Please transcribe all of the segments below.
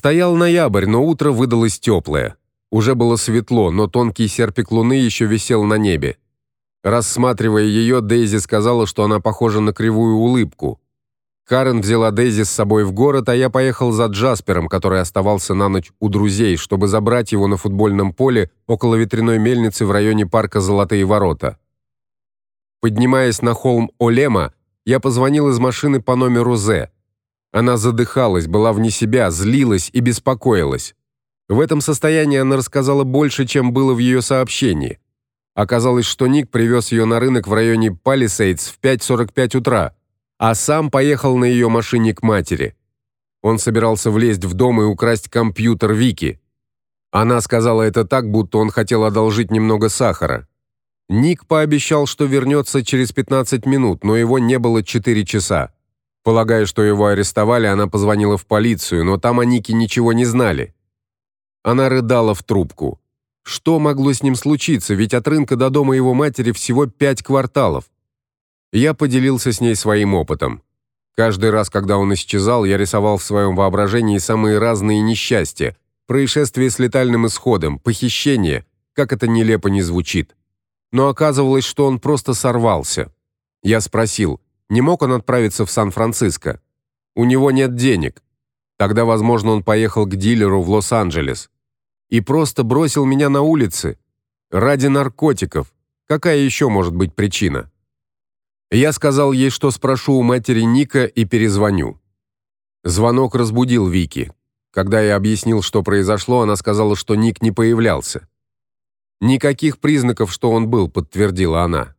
Стоял ноябрь, но утро выдалось теплое. Уже было светло, но тонкий серпик луны еще висел на небе. Рассматривая ее, Дейзи сказала, что она похожа на кривую улыбку. Карен взяла Дейзи с собой в город, а я поехал за Джаспером, который оставался на ночь у друзей, чтобы забрать его на футбольном поле около ветряной мельницы в районе парка Золотые ворота. Поднимаясь на холм Олема, я позвонил из машины по номеру З. Она задыхалась, была вне себя, злилась и беспокоилась. В этом состоянии она рассказала больше, чем было в ее сообщении. Оказалось, что Ник привез ее на рынок в районе Палисейдс в 5:45 утра а сам поехал на ее машине к матери. Он собирался влезть в дом и украсть компьютер Вики. Она сказала это так, будто он хотел одолжить немного сахара. Ник пообещал, что вернется через 15 минут, но его не было 4 часа. Полагая, что его арестовали, она позвонила в полицию, но там о Нике ничего не знали. Она рыдала в трубку. Что могло с ним случиться, ведь от рынка до дома его матери всего пять кварталов. Я поделился с ней своим опытом. Каждый раз, когда он исчезал, я рисовал в своем воображении самые разные несчастья, происшествия с летальным исходом, похищение, как это нелепо не звучит. Но оказывалось, что он просто сорвался. Я спросил, не мог он отправиться в Сан-Франциско? У него нет денег. Тогда, возможно, он поехал к дилеру в Лос-Анджелес и просто бросил меня на улице ради наркотиков. Какая еще может быть причина? Я сказал ей, что спрошу у матери Ника и перезвоню. Звонок разбудил Вики. Когда я объяснил, что произошло, она сказала, что Ник не появлялся. Никаких признаков, что он был, подтвердила она.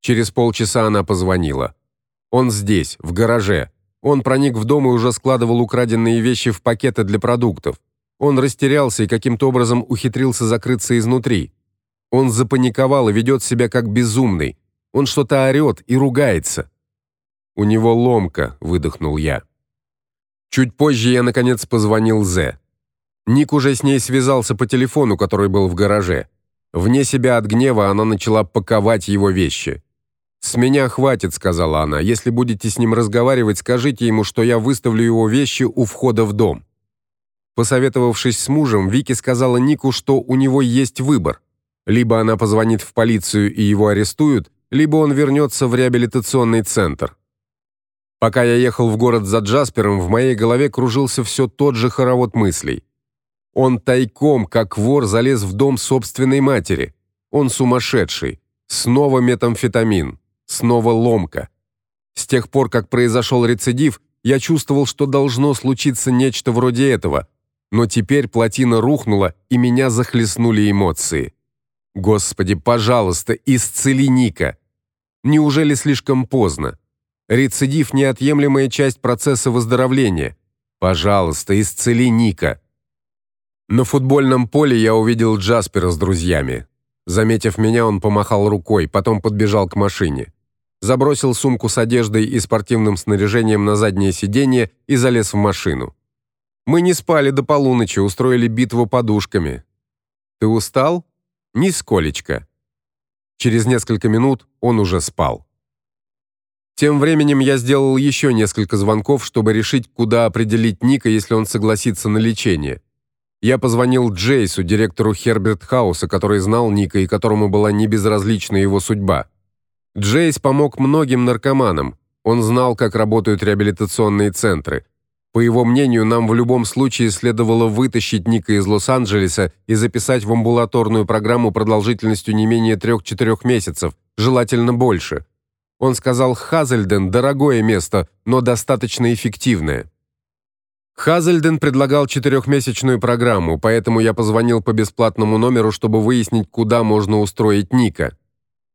Через полчаса она позвонила. Он здесь, в гараже. Он проник в дом и уже складывал украденные вещи в пакеты для продуктов. Он растерялся и каким-то образом ухитрился закрыться изнутри. Он запаниковал и ведет себя как безумный. Он что-то орет и ругается. У него ломка, выдохнул я. Чуть позже я наконец позвонил З. Ник уже с ней связался по телефону, который был в гараже. Вне себя от гнева она начала паковать его вещи. С меня хватит, сказала она. Если будете с ним разговаривать, скажите ему, что я выставлю его вещи у входа в дом. Посоветовавшись с мужем, Вики сказала Нику, что у него есть выбор: либо она позвонит в полицию и его арестуют, либо он вернется в реабилитационный центр. Пока я ехал в город за Джаспером, в моей голове кружился все тот же хоровод мыслей. Он тайком, как вор, залез в дом собственной матери. Он сумасшедший. Снова метамфетамин, снова ломка. С тех пор, как произошел рецидив, я чувствовал, что должно случиться нечто вроде этого, но теперь плотина рухнула, и меня захлестнули эмоции. Господи, пожалуйста, исцели Ника. Неужели слишком поздно? Рецидив неотъемлемая часть процесса выздоровления. Пожалуйста, исцели Ника. На футбольном поле я увидел Джаспера с друзьями. Заметив меня, он помахал рукой, потом подбежал к машине. Забросил сумку с одеждой и спортивным снаряжением на заднее сиденье и залез в машину. Мы не спали до полуночи, устроили битву подушками. Ты устал? Нисколечко. Через несколько минут он уже спал. Тем временем я сделал еще несколько звонков, чтобы решить, куда определить Ника, если он согласится на лечение. Я позвонил Джейсу, директору Херберт Хауса, который знал Ника и которому была небезразлична его судьба. Джейс помог многим наркоманам. Он знал, как работают реабилитационные центры. По его мнению, нам в любом случае следовало вытащить Ника из Лос-Анджелеса и записать в амбулаторную программу продолжительностью не менее 3-4 месяцев, желательно больше. Он сказал: "Хазельден дорогое место, но достаточно эффективное". Хазельден предлагал четырехмесячную программу, поэтому я позвонил по бесплатному номеру, чтобы выяснить, куда можно устроить Ника.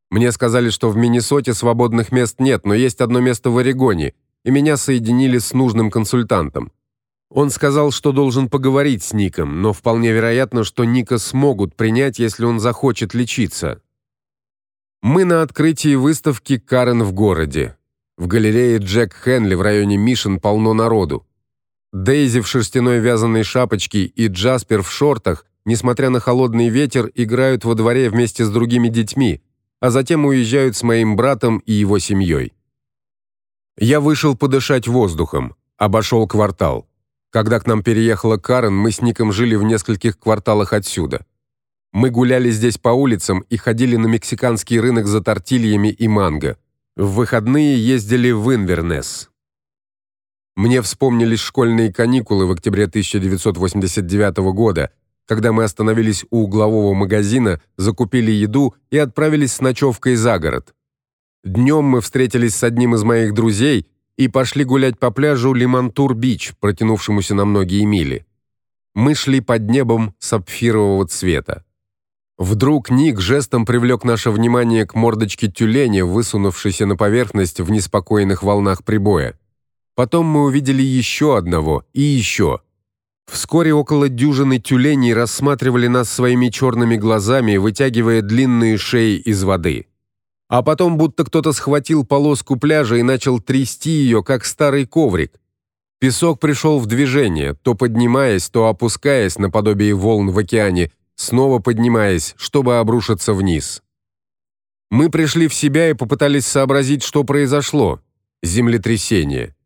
Мне сказали, что в Миннесоте свободных мест нет, но есть одно место в Орегоне, и меня соединили с нужным консультантом. Он сказал, что должен поговорить с Ником, но вполне вероятно, что Ника смогут принять, если он захочет лечиться. Мы на открытии выставки Карен в городе. В галерее Джек Хенли в районе Мишен полно народу. Дейзи в шерстяной вязаной шапочке и Джаспер в шортах, несмотря на холодный ветер, играют во дворе вместе с другими детьми, а затем уезжают с моим братом и его семьей. Я вышел подышать воздухом, обошел квартал. Когда к нам переехала Карен, мы с Ником жили в нескольких кварталах отсюда. Мы гуляли здесь по улицам и ходили на мексиканский рынок за тортильями и манго. В выходные ездили в Инвернес. Мне вспомнились школьные каникулы в октябре 1989 года, когда мы остановились у углового магазина, закупили еду и отправились с ночевкой за город. Днем мы встретились с одним из моих друзей и пошли гулять по пляжу Лимантур-Бич, протянувшемуся на многие мили. Мы шли под небом сапфирового цвета. Вдруг Ник жестом привлек наше внимание к мордочке тюленя, высунувшейся на поверхность в неспокойных волнах прибоя. Потом мы увидели еще одного и еще. Вскоре около дюжины тюленей рассматривали нас своими черными глазами, вытягивая длинные шеи из воды. А потом будто кто-то схватил полоску пляжа и начал трясти ее, как старый коврик. Песок пришел в движение, то поднимаясь, то опускаясь наподобие волн в океане, снова поднимаясь, чтобы обрушиться вниз. Мы пришли в себя и попытались сообразить, что произошло. Землетрясение.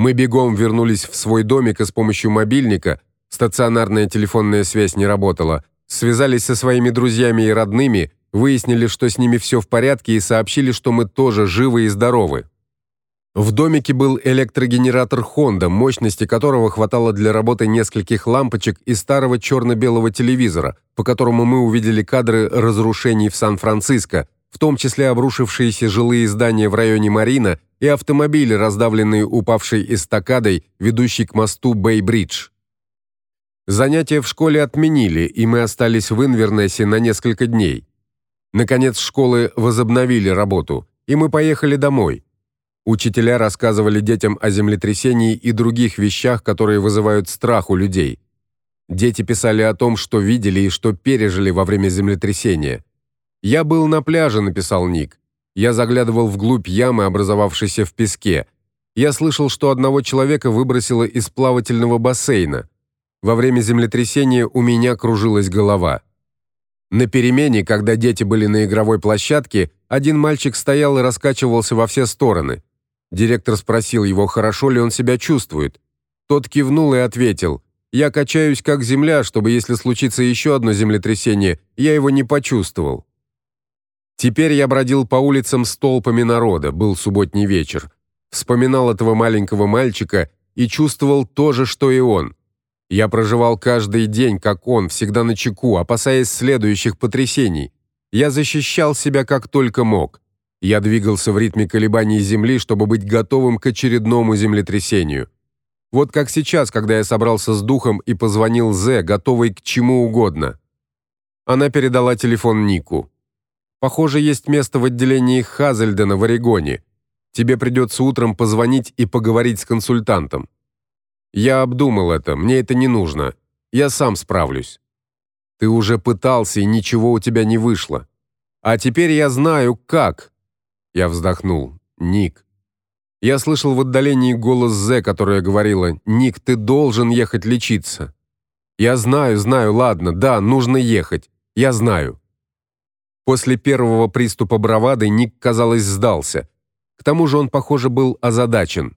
Мы бегом вернулись в свой домик и с помощью мобильника, стационарная телефонная связь не работала, связались со своими друзьями и родными, выяснили, что с ними все в порядке и сообщили, что мы тоже живы и здоровы. В домике был электрогенератор Honda, мощности которого хватало для работы нескольких лампочек и старого черно белого телевизора, по которому мы увидели кадры разрушений в Сан-Франциско, в том числе обрушившиеся жилые здания в районе Марина и автомобили, раздавленные упавшей эстакадой, ведущей к мосту Бэй-Бридж. Занятия в школе отменили, и мы остались в Инвернессе на несколько дней. Наконец школы возобновили работу, и мы поехали домой. Учителя рассказывали детям о землетрясении и других вещах, которые вызывают страх у людей. Дети писали о том, что видели и что пережили во время землетрясения. Я был на пляже, написал Ник. Я заглядывал вглубь ямы, образовавшейся в песке. Я слышал, что одного человека выбросило из плавательного бассейна. Во время землетрясения у меня кружилась голова. На перемене, когда дети были на игровой площадке, один мальчик стоял и раскачивался во все стороны. Директор спросил его, хорошо ли он себя чувствует. Тот кивнул и ответил: "Я качаюсь как земля, чтобы если случится еще одно землетрясение, я его не почувствовал". Теперь я бродил по улицам с толпами народа, был субботний вечер. Вспоминал этого маленького мальчика и чувствовал то же, что и он. Я проживал каждый день, как он, всегда на чеку, опасаясь следующих потрясений. Я защищал себя как только мог. Я двигался в ритме колебаний земли, чтобы быть готовым к очередному землетрясению. Вот как сейчас, когда я собрался с духом и позвонил Зе, готовый к чему угодно. Она передала телефон Нику. Похоже, есть место в отделении Хазельдена в Орегоне. Тебе придется утром позвонить и поговорить с консультантом. Я обдумал это, мне это не нужно. Я сам справлюсь. Ты уже пытался, и ничего у тебя не вышло. А теперь я знаю, как. Я вздохнул. Ник. Я слышал в отдалении голос З, которая говорила: "Ник, ты должен ехать лечиться". Я знаю, знаю, ладно, да, нужно ехать. Я знаю. После первого приступа бравады Ник, казалось, сдался. К тому же он, похоже, был озадачен.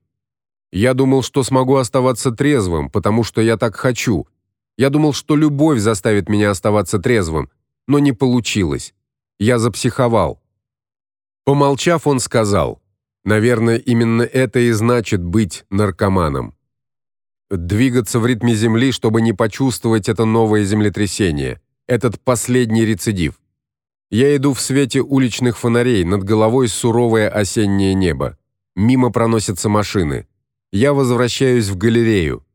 Я думал, что смогу оставаться трезвым, потому что я так хочу. Я думал, что любовь заставит меня оставаться трезвым, но не получилось. Я запсиховал. Помолчав, он сказал: "Наверное, именно это и значит быть наркоманом. Двигаться в ритме земли, чтобы не почувствовать это новое землетрясение, этот последний рецидив. Я иду в свете уличных фонарей, над головой суровое осеннее небо. Мимо проносятся машины. Я возвращаюсь в галерею.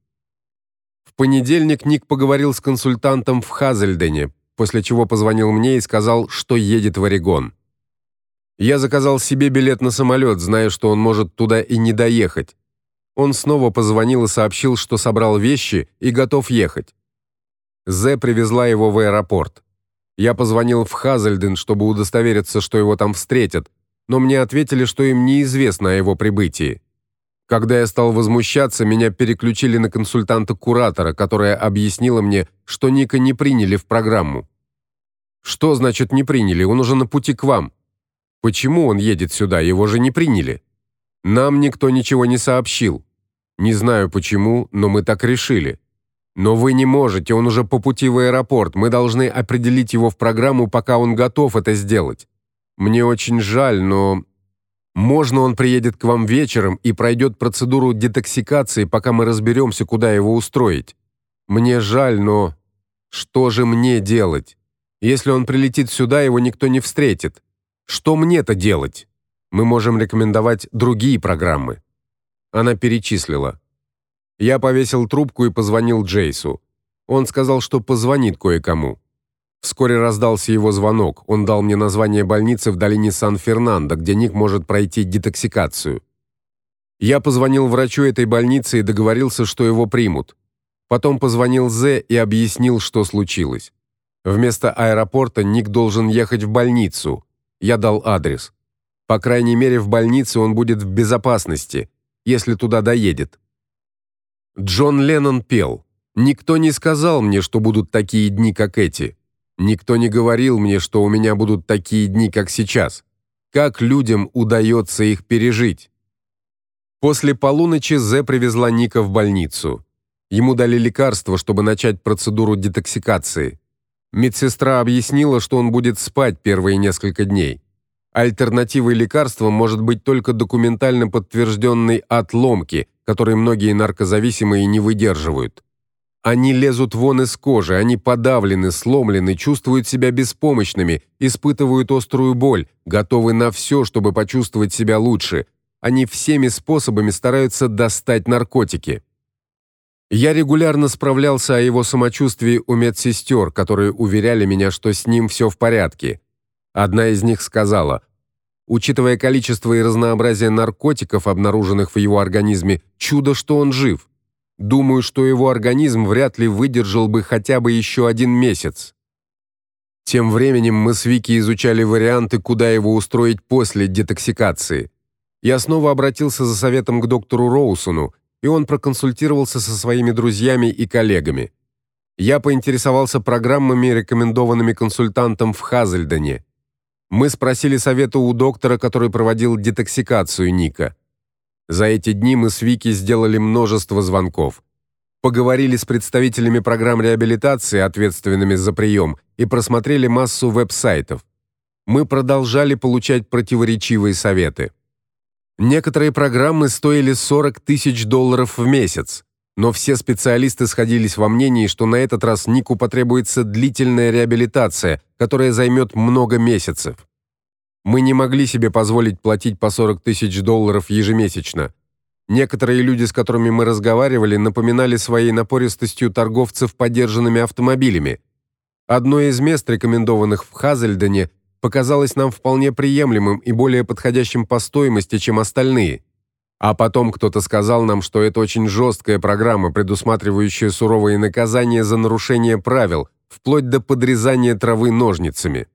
В понедельник Ник поговорил с консультантом в Хазельдене, после чего позвонил мне и сказал, что едет в Орегон. Я заказал себе билет на самолет, зная, что он может туда и не доехать. Он снова позвонил и сообщил, что собрал вещи и готов ехать. З привезла его в аэропорт. Я позвонил в Хазельден, чтобы удостовериться, что его там встретят, но мне ответили, что им неизвестно о его прибытии. Когда я стал возмущаться, меня переключили на консультанта-куратора, которая объяснила мне, что Ника не приняли в программу. Что значит не приняли? Он уже на пути к вам. Почему он едет сюда? Его же не приняли. Нам никто ничего не сообщил. Не знаю почему, но мы так решили. Но вы не можете, он уже по пути в аэропорт. Мы должны определить его в программу, пока он готов это сделать. Мне очень жаль, но можно он приедет к вам вечером и пройдет процедуру детоксикации, пока мы разберемся, куда его устроить. Мне жаль, но что же мне делать? Если он прилетит сюда, его никто не встретит. Что мне-то делать? Мы можем рекомендовать другие программы. Она перечислила. Я повесил трубку и позвонил Джейсу. Он сказал, что позвонит кое-кому. Вскоре раздался его звонок. Он дал мне название больницы в долине Сан-Фернандо, где Ник может пройти детоксикацию. Я позвонил врачу этой больницы и договорился, что его примут. Потом позвонил З и объяснил, что случилось. Вместо аэропорта Ник должен ехать в больницу. Я дал адрес. По крайней мере, в больнице он будет в безопасности, если туда доедет. Джон Леннон пел: "Никто не сказал мне, что будут такие дни, как эти. Никто не говорил мне, что у меня будут такие дни, как сейчас. Как людям удается их пережить?" После полуночи З привезла Ника в больницу. Ему дали лекарство, чтобы начать процедуру детоксикации. Медсестра объяснила, что он будет спать первые несколько дней. Альтернативой лекарствам может быть только документально подтвержденный отломки, которые многие наркозависимые не выдерживают. Они лезут вон из кожи, они подавлены, сломлены, чувствуют себя беспомощными, испытывают острую боль, готовы на все, чтобы почувствовать себя лучше. Они всеми способами стараются достать наркотики. Я регулярно справлялся о его самочувствии у медсестер, которые уверяли меня, что с ним все в порядке. Одна из них сказала: Учитывая количество и разнообразие наркотиков, обнаруженных в его организме, чудо, что он жив. Думаю, что его организм вряд ли выдержал бы хотя бы еще один месяц. Тем временем мы с Вики изучали варианты, куда его устроить после детоксикации. Я снова обратился за советом к доктору Роусону, и он проконсультировался со своими друзьями и коллегами. Я поинтересовался программами, рекомендованными консультантом в Хазельдене. Мы спросили совета у доктора, который проводил детоксикацию Ника. За эти дни мы с Вики сделали множество звонков. Поговорили с представителями программ реабилитации, ответственными за прием, и просмотрели массу веб-сайтов. Мы продолжали получать противоречивые советы. Некоторые программы стоили 40 тысяч долларов в месяц, но все специалисты сходились во мнении, что на этот раз Нику потребуется длительная реабилитация, которая займет много месяцев. Мы не могли себе позволить платить по 40 тысяч долларов ежемесячно. Некоторые люди, с которыми мы разговаривали, напоминали своей напористостью торговцев подержанными автомобилями. Одно из мест, рекомендованных в Хазельдене, показалось нам вполне приемлемым и более подходящим по стоимости, чем остальные. А потом кто-то сказал нам, что это очень жесткая программа, предусматривающая суровые наказания за нарушение правил, вплоть до подрезания травы ножницами.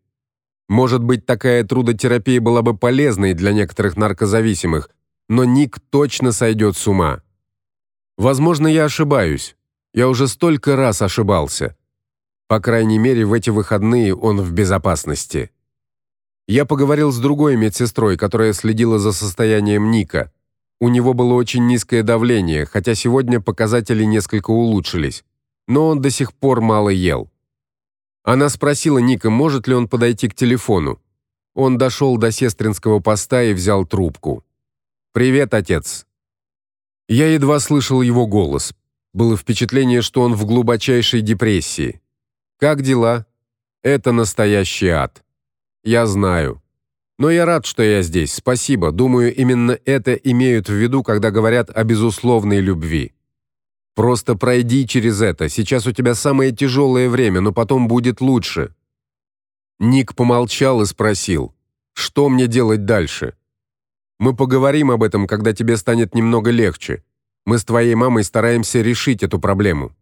Может быть, такая трудотерапия была бы полезной для некоторых наркозависимых, но Ник точно сойдет с ума. Возможно, я ошибаюсь. Я уже столько раз ошибался. По крайней мере, в эти выходные он в безопасности. Я поговорил с другой медсестрой, которая следила за состоянием Ника. У него было очень низкое давление, хотя сегодня показатели несколько улучшились, но он до сих пор мало ел. Она спросила Ника, может ли он подойти к телефону. Он дошел до сестринского поста и взял трубку. Привет, отец. Я едва слышал его голос. Было впечатление, что он в глубочайшей депрессии. Как дела? Это настоящий ад. Я знаю. Но я рад, что я здесь. Спасибо. Думаю, именно это имеют в виду, когда говорят о безусловной любви. Просто пройди через это. Сейчас у тебя самое тяжелое время, но потом будет лучше. Ник помолчал и спросил: "Что мне делать дальше?" Мы поговорим об этом, когда тебе станет немного легче. Мы с твоей мамой стараемся решить эту проблему.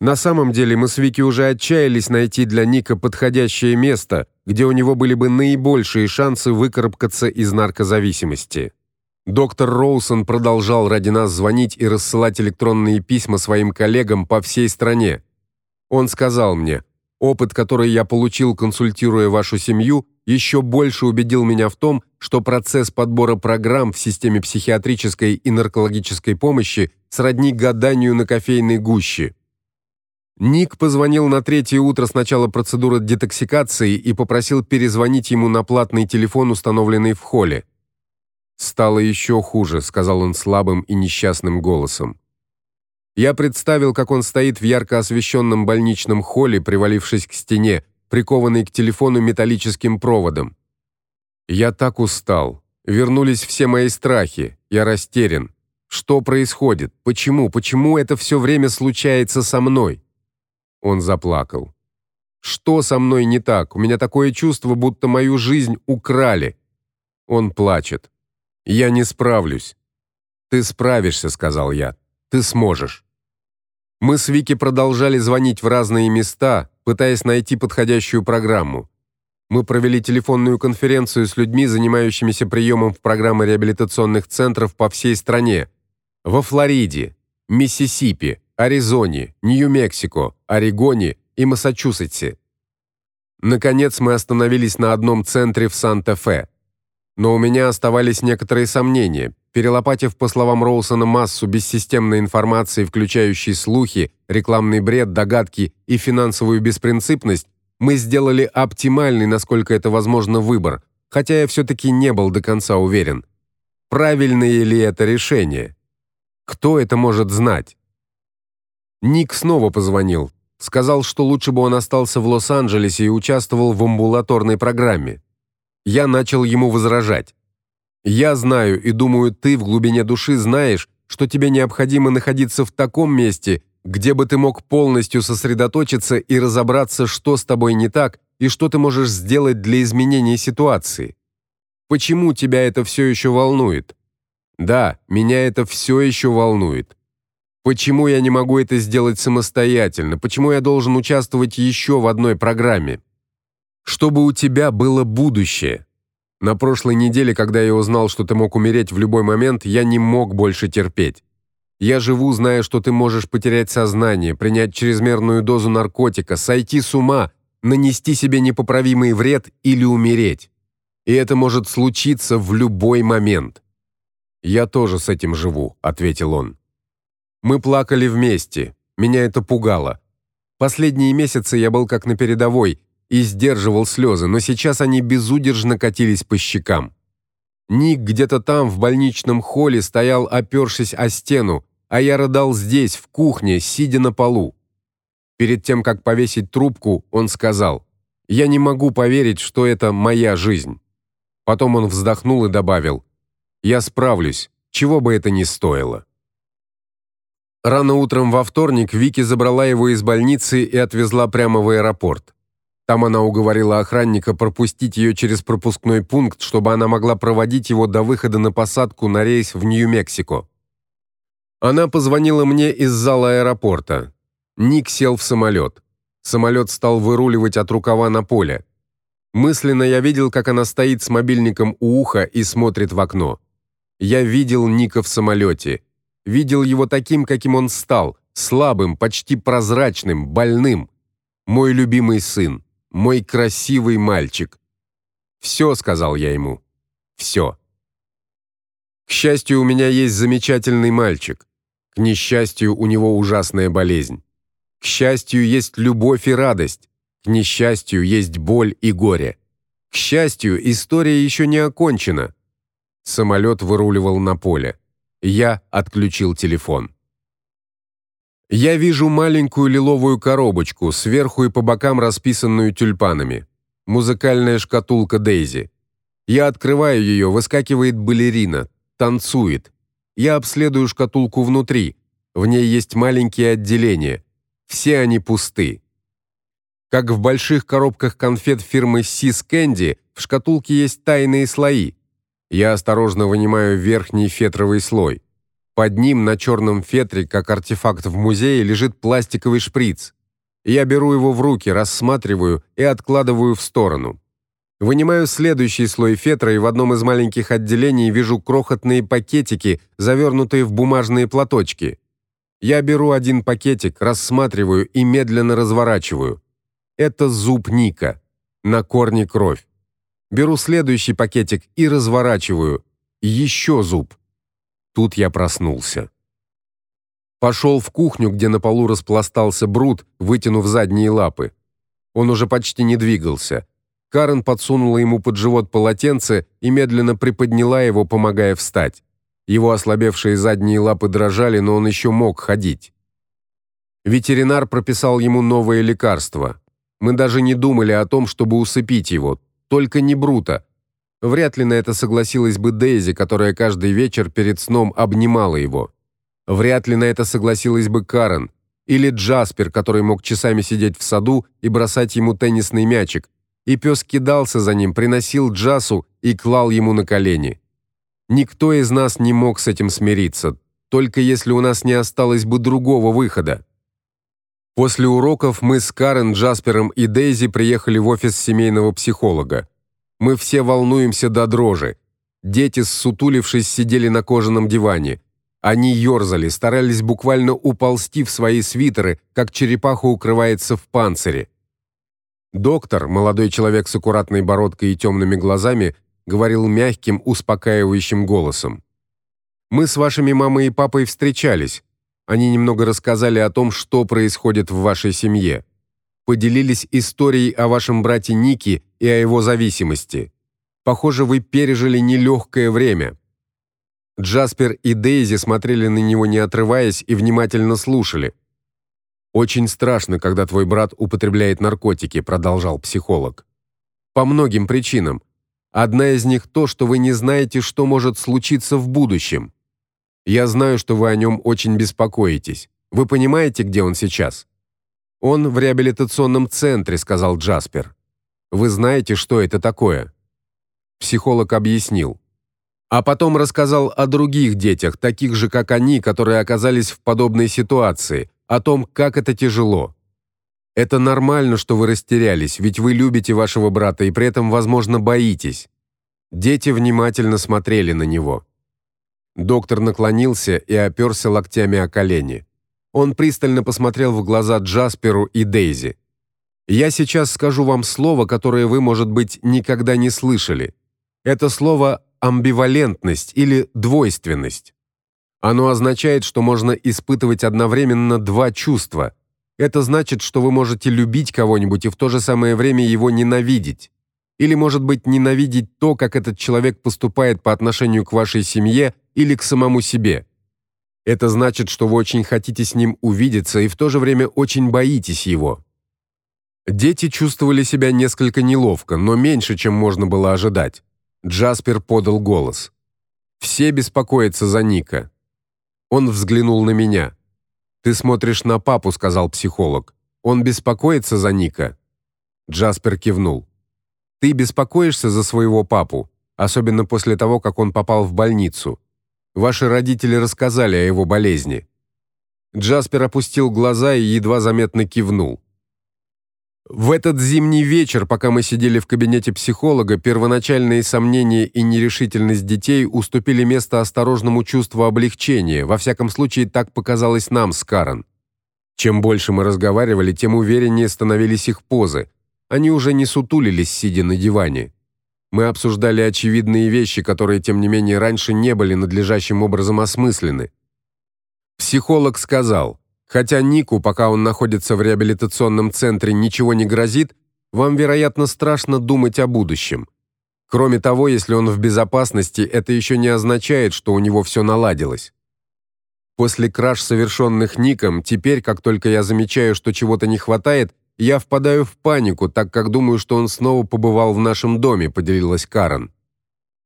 На самом деле мы с Вики уже отчаялись найти для Ника подходящее место, где у него были бы наибольшие шансы выкарабкаться из наркозависимости. Доктор Роусон продолжал ради нас звонить и рассылать электронные письма своим коллегам по всей стране. Он сказал мне: "Опыт, который я получил, консультируя вашу семью, еще больше убедил меня в том, что процесс подбора программ в системе психиатрической и наркологической помощи сродни гаданию на кофейной гуще. Ник позвонил на третье утро с начала процедуры детоксикации и попросил перезвонить ему на платный телефон, установленный в холле. Стало еще хуже, сказал он слабым и несчастным голосом. Я представил, как он стоит в ярко освещенном больничном холле, привалившись к стене, прикованный к телефону металлическим проводом. Я так устал. Вернулись все мои страхи. Я растерян. Что происходит? Почему? Почему это все время случается со мной? Он заплакал. Что со мной не так? У меня такое чувство, будто мою жизнь украли. Он плачет. Я не справлюсь. Ты справишься, сказал я. Ты сможешь. Мы с Вики продолжали звонить в разные места, пытаясь найти подходящую программу. Мы провели телефонную конференцию с людьми, занимающимися приемом в программы реабилитационных центров по всей стране. Во Флориде, Миссисипи, Аризоне, Нью-Мексико, Орегоне и Массачусетсе. Наконец мы остановились на одном центре в Санта-Фе. Но у меня оставались некоторые сомнения. Перелопатив, по словам Роусона, массу бессистемной информации, включающей слухи, рекламный бред, догадки и финансовую беспринципность, мы сделали оптимальный, насколько это возможно, выбор, хотя я все таки не был до конца уверен. Правильное ли это решение? Кто это может знать? Ник снова позвонил. Сказал, что лучше бы он остался в Лос-Анджелесе и участвовал в амбулаторной программе. Я начал ему возражать. Я знаю и думаю, ты в глубине души знаешь, что тебе необходимо находиться в таком месте, где бы ты мог полностью сосредоточиться и разобраться, что с тобой не так и что ты можешь сделать для изменения ситуации. Почему тебя это все еще волнует? Да, меня это все еще волнует. Почему я не могу это сделать самостоятельно? Почему я должен участвовать еще в одной программе? Чтобы у тебя было будущее. На прошлой неделе, когда я узнал, что ты мог умереть в любой момент, я не мог больше терпеть. Я живу, зная, что ты можешь потерять сознание, принять чрезмерную дозу наркотика, сойти с ума, нанести себе непоправимый вред или умереть. И это может случиться в любой момент. Я тоже с этим живу, ответил он. Мы плакали вместе. Меня это пугало. Последние месяцы я был как на передовой и сдерживал слезы, но сейчас они безудержно катились по щекам. Ник где-то там в больничном холле стоял, опёршись о стену, а я рыдал здесь, в кухне, сидя на полу. Перед тем как повесить трубку, он сказал: "Я не могу поверить, что это моя жизнь". Потом он вздохнул и добавил: "Я справлюсь, чего бы это ни стоило". Рано утром во вторник Вики забрала его из больницы и отвезла прямо в аэропорт. Там она уговорила охранника пропустить ее через пропускной пункт, чтобы она могла проводить его до выхода на посадку на рейс в Нью-Мексико. Она позвонила мне из зала аэропорта. Ник сел в самолет. Самолет стал выруливать от рукава на поле. Мысленно я видел, как она стоит с мобильником у уха и смотрит в окно. Я видел Ника в самолете видел его таким, каким он стал, слабым, почти прозрачным, больным. Мой любимый сын, мой красивый мальчик. «Все», — сказал я ему. «Все». К счастью, у меня есть замечательный мальчик. К несчастью, у него ужасная болезнь. К счастью, есть любовь и радость. К несчастью, есть боль и горе. К счастью, история еще не окончена. Самолет выруливал на поле. Я отключил телефон. Я вижу маленькую лиловую коробочку, сверху и по бокам расписанную тюльпанами. Музыкальная шкатулка Дейзи. Я открываю ее, выскакивает балерина, танцует. Я обследую шкатулку внутри. В ней есть маленькие отделения. Все они пусты. Как в больших коробках конфет фирмы Сис Candy, в шкатулке есть тайные слои. Я осторожно вынимаю верхний фетровый слой. Под ним на черном фетре, как артефакт в музее, лежит пластиковый шприц. Я беру его в руки, рассматриваю и откладываю в сторону. Вынимаю следующий слой фетра и в одном из маленьких отделений вижу крохотные пакетики, завернутые в бумажные платочки. Я беру один пакетик, рассматриваю и медленно разворачиваю. Это зуб Ника. На корне кровь. Беру следующий пакетик и разворачиваю. Еще зуб. Тут я проснулся. Пошел в кухню, где на полу распластался Брут, вытянув задние лапы. Он уже почти не двигался. Карен подсунула ему под живот полотенце и медленно приподняла его, помогая встать. Его ослабевшие задние лапы дрожали, но он еще мог ходить. Ветеринар прописал ему новое лекарство. Мы даже не думали о том, чтобы усыпить его, только не Брута. Вряд ли на это согласилась бы Дейзи, которая каждый вечер перед сном обнимала его. Вряд ли на это согласилась бы Карен или Джаспер, который мог часами сидеть в саду и бросать ему теннисный мячик, и пес кидался за ним, приносил Джасу и клал ему на колени. Никто из нас не мог с этим смириться, только если у нас не осталось бы другого выхода. После уроков мы с Карен, Джаспером и Дейзи приехали в офис семейного психолога. Мы все волнуемся до дрожи. Дети, ссутулившись, сидели на кожаном диване. Они ерзали, старались буквально уползти в свои свитеры, как черепаха укрывается в панцире. Доктор, молодой человек с аккуратной бородкой и темными глазами, говорил мягким, успокаивающим голосом. Мы с вашими мамой и папой встречались. Они немного рассказали о том, что происходит в вашей семье. Поделились историей о вашем брате Ники и о его зависимости. Похоже, вы пережили нелегкое время. Джаспер и Дейзи смотрели на него не отрываясь и внимательно слушали. Очень страшно, когда твой брат употребляет наркотики, продолжал психолог. По многим причинам. Одна из них то, что вы не знаете, что может случиться в будущем. Я знаю, что вы о нем очень беспокоитесь. Вы понимаете, где он сейчас? Он в реабилитационном центре, сказал Джаспер. Вы знаете, что это такое? Психолог объяснил. А потом рассказал о других детях, таких же, как они, которые оказались в подобной ситуации, о том, как это тяжело. Это нормально, что вы растерялись, ведь вы любите вашего брата и при этом, возможно, боитесь. Дети внимательно смотрели на него. Доктор наклонился и оперся локтями о колени. Он пристально посмотрел в глаза Джасперу и Дейзи. Я сейчас скажу вам слово, которое вы, может быть, никогда не слышали. Это слово амбивалентность или двойственность. Оно означает, что можно испытывать одновременно два чувства. Это значит, что вы можете любить кого-нибудь и в то же самое время его ненавидеть. Или, может быть, ненавидеть то, как этот человек поступает по отношению к вашей семье или к самому себе. Это значит, что вы очень хотите с ним увидеться и в то же время очень боитесь его. Дети чувствовали себя несколько неловко, но меньше, чем можно было ожидать. Джаспер подал голос. Все беспокоятся за Ника. Он взглянул на меня. Ты смотришь на папу, сказал психолог. Он беспокоится за Ника. Джаспер кивнул. Ты беспокоишься за своего папу, особенно после того, как он попал в больницу. Ваши родители рассказали о его болезни. Джаспер опустил глаза и едва заметно кивнул. В этот зимний вечер, пока мы сидели в кабинете психолога, первоначальные сомнения и нерешительность детей уступили место осторожному чувству облегчения. Во всяком случае, так показалось нам с Карен. Чем больше мы разговаривали, тем увереннее становились их позы. Они уже не сутулились, сидя на диване. Мы обсуждали очевидные вещи, которые тем не менее раньше не были надлежащим образом осмыслены. Психолог сказал: "Хотя Нику, пока он находится в реабилитационном центре, ничего не грозит, вам, вероятно, страшно думать о будущем. Кроме того, если он в безопасности, это еще не означает, что у него все наладилось. После краж, совершенных Ником, теперь, как только я замечаю, что чего-то не хватает, я впадаю в панику, так как думаю, что он снова побывал в нашем доме, поделилась Карен.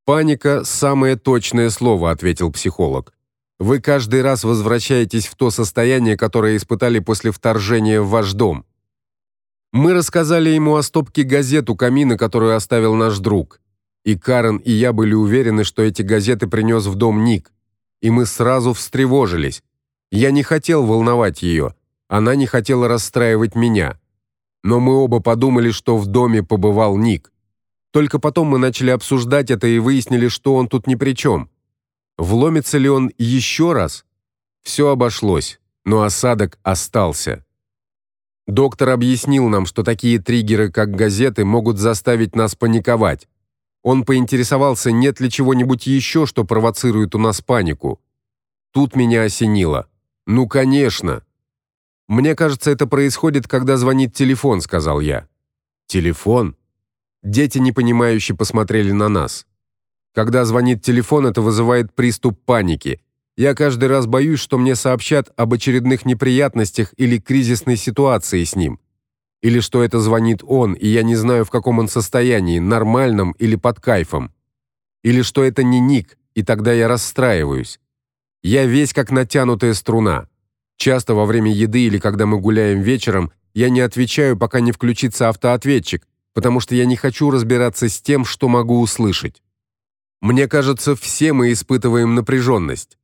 Паника самое точное слово, ответил психолог. Вы каждый раз возвращаетесь в то состояние, которое испытали после вторжения в ваш дом. Мы рассказали ему о стопке газет у камина, которую оставил наш друг. И Карен и я были уверены, что эти газеты принес в дом Ник. И мы сразу встревожились. Я не хотел волновать ее, она не хотела расстраивать меня но мы оба подумали, что в доме побывал Ник. Только потом мы начали обсуждать это и выяснили, что он тут ни при чем. Вломится ли он еще раз? Все обошлось, но осадок остался. Доктор объяснил нам, что такие триггеры, как газеты, могут заставить нас паниковать. Он поинтересовался, нет ли чего-нибудь еще, что провоцирует у нас панику. Тут меня осенило. Ну, конечно. Мне кажется, это происходит, когда звонит телефон, сказал я. Телефон? Дети непонимающе посмотрели на нас. Когда звонит телефон, это вызывает приступ паники. Я каждый раз боюсь, что мне сообщат об очередных неприятностях или кризисной ситуации с ним. Или что это звонит он, и я не знаю, в каком он состоянии, нормальном или под кайфом. Или что это не Ник, и тогда я расстраиваюсь. Я весь как натянутая струна. Часто во время еды или когда мы гуляем вечером, я не отвечаю, пока не включится автоответчик, потому что я не хочу разбираться с тем, что могу услышать. Мне кажется, все мы испытываем напряженность.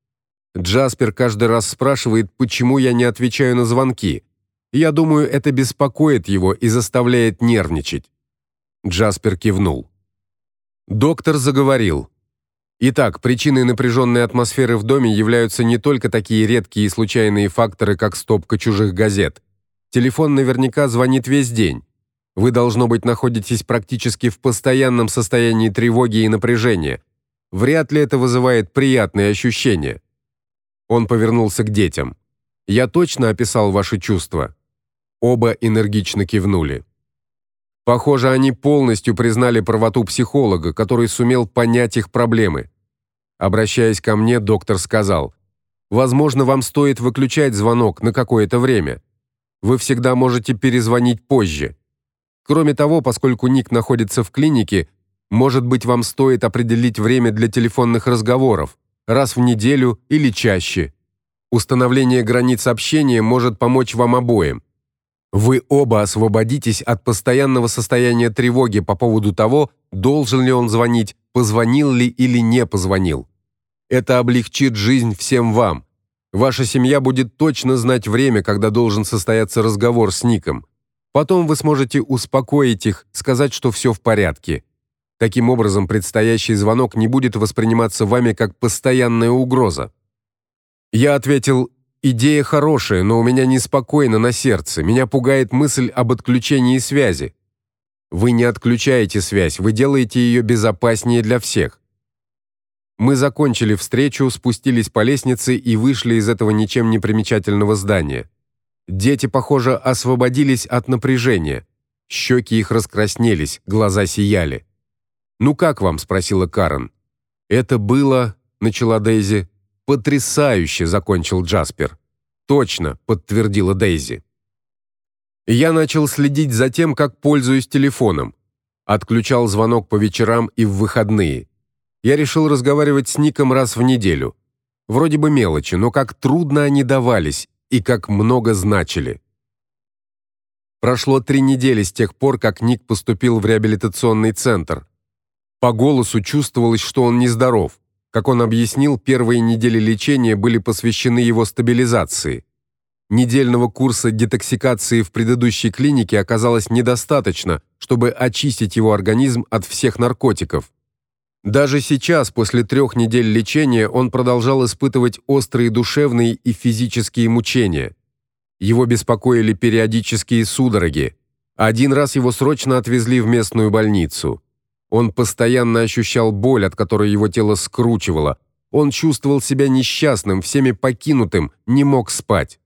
Джаспер каждый раз спрашивает, почему я не отвечаю на звонки. Я думаю, это беспокоит его и заставляет нервничать. Джаспер кивнул. Доктор заговорил. Итак, причиной напряженной атмосферы в доме являются не только такие редкие и случайные факторы, как стопка чужих газет. Телефон наверняка звонит весь день. Вы должно быть находитесь практически в постоянном состоянии тревоги и напряжения. Вряд ли это вызывает приятные ощущения. Он повернулся к детям. Я точно описал ваши чувства. Оба энергично кивнули. Похоже, они полностью признали правоту психолога, который сумел понять их проблемы. Обращаясь ко мне, доктор сказал: "Возможно, вам стоит выключать звонок на какое-то время. Вы всегда можете перезвонить позже. Кроме того, поскольку Ник находится в клинике, может быть, вам стоит определить время для телефонных разговоров раз в неделю или чаще. Установление границ общения может помочь вам обоим. Вы оба освободитесь от постоянного состояния тревоги по поводу того, должен ли он звонить, позвонил ли или не позвонил. Это облегчит жизнь всем вам. Ваша семья будет точно знать время, когда должен состояться разговор с Ником. Потом вы сможете успокоить их, сказать, что все в порядке. Таким образом, предстоящий звонок не будет восприниматься вами как постоянная угроза. Я ответил: "Идея хорошая, но у меня неспокойно на сердце. Меня пугает мысль об отключении связи". Вы не отключаете связь, вы делаете ее безопаснее для всех. Мы закончили встречу, спустились по лестнице и вышли из этого ничем не примечательного здания. Дети, похоже, освободились от напряжения. Щеки их раскраснелись, глаза сияли. "Ну как вам?" спросила Карен. "Это было", начала Дейзи. "Потрясающе", закончил Джаспер. "Точно", подтвердила Дейзи. Я начал следить за тем, как пользуюсь телефоном. Отключал звонок по вечерам и в выходные. Я решил разговаривать с Ником раз в неделю. Вроде бы мелочи, но как трудно они давались, и как много значили. Прошло три недели с тех пор, как Ник поступил в реабилитационный центр. По голосу чувствовалось, что он нездоров. Как он объяснил, первые недели лечения были посвящены его стабилизации. Недельного курса детоксикации в предыдущей клинике оказалось недостаточно, чтобы очистить его организм от всех наркотиков. Даже сейчас, после трех недель лечения, он продолжал испытывать острые душевные и физические мучения. Его беспокоили периодические судороги. Один раз его срочно отвезли в местную больницу. Он постоянно ощущал боль, от которой его тело скручивало. Он чувствовал себя несчастным, всеми покинутым, не мог спать.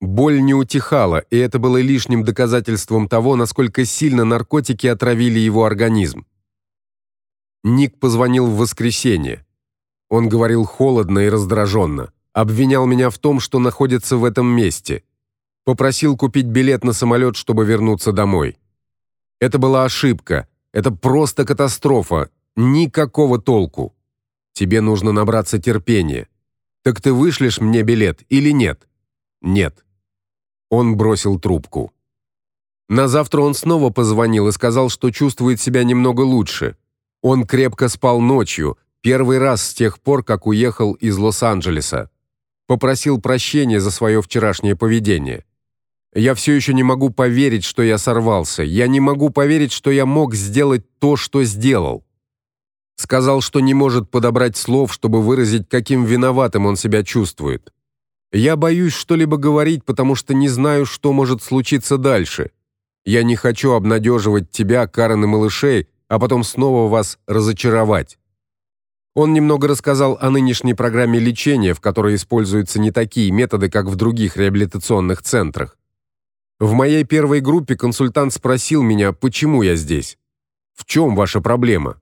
Боль не утихала, и это было лишним доказательством того, насколько сильно наркотики отравили его организм. Ник позвонил в воскресенье. Он говорил холодно и раздраженно, обвинял меня в том, что находится в этом месте. Попросил купить билет на самолет, чтобы вернуться домой. Это была ошибка. Это просто катастрофа. Никакого толку. Тебе нужно набраться терпения. Так ты вышлешь мне билет или нет? Нет. Он бросил трубку. На завтра он снова позвонил и сказал, что чувствует себя немного лучше. Он крепко спал ночью, первый раз с тех пор, как уехал из Лос-Анджелеса. Попросил прощения за свое вчерашнее поведение. Я все еще не могу поверить, что я сорвался. Я не могу поверить, что я мог сделать то, что сделал. Сказал, что не может подобрать слов, чтобы выразить, каким виноватым он себя чувствует. Я боюсь что-либо говорить, потому что не знаю, что может случиться дальше. Я не хочу обнадеживать тебя, Карен и малышей, а потом снова вас разочаровать. Он немного рассказал о нынешней программе лечения, в которой используются не такие методы, как в других реабилитационных центрах. В моей первой группе консультант спросил меня, почему я здесь. В чем ваша проблема?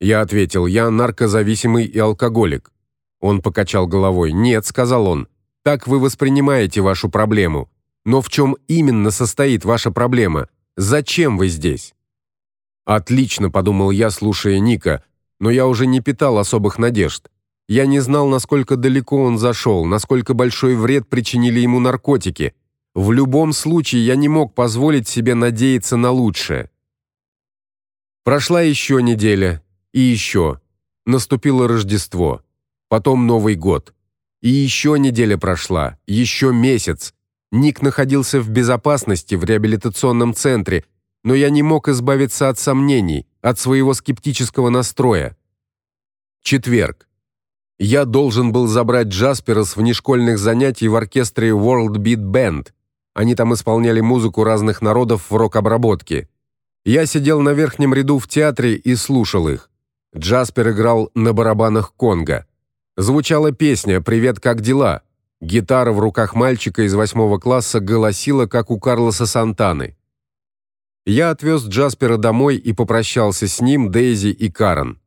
Я ответил: "Я наркозависимый и алкоголик". Он покачал головой. "Нет", сказал он. "Так вы воспринимаете вашу проблему. Но в чем именно состоит ваша проблема? Зачем вы здесь?" Отлично, подумал я, слушая Ника но я уже не питал особых надежд. Я не знал, насколько далеко он зашел, насколько большой вред причинили ему наркотики. В любом случае я не мог позволить себе надеяться на лучшее. Прошла еще неделя, и еще. Наступило Рождество, потом Новый год. И еще неделя прошла, еще месяц. Ник находился в безопасности в реабилитационном центре, но я не мог избавиться от сомнений от своего скептического настроя. Четверг. Я должен был забрать Джаспера с внешкольных занятий в оркестре World Beat Band. Они там исполняли музыку разных народов в рок-обработке. Я сидел на верхнем ряду в театре и слушал их. Джаспер играл на барабанах конга. Звучала песня «Привет, как дела?». Гитара в руках мальчика из восьмого класса голосила, как у Карлоса Сантаны. Я отвез Джаспера домой и попрощался с ним, Дейзи и Карен.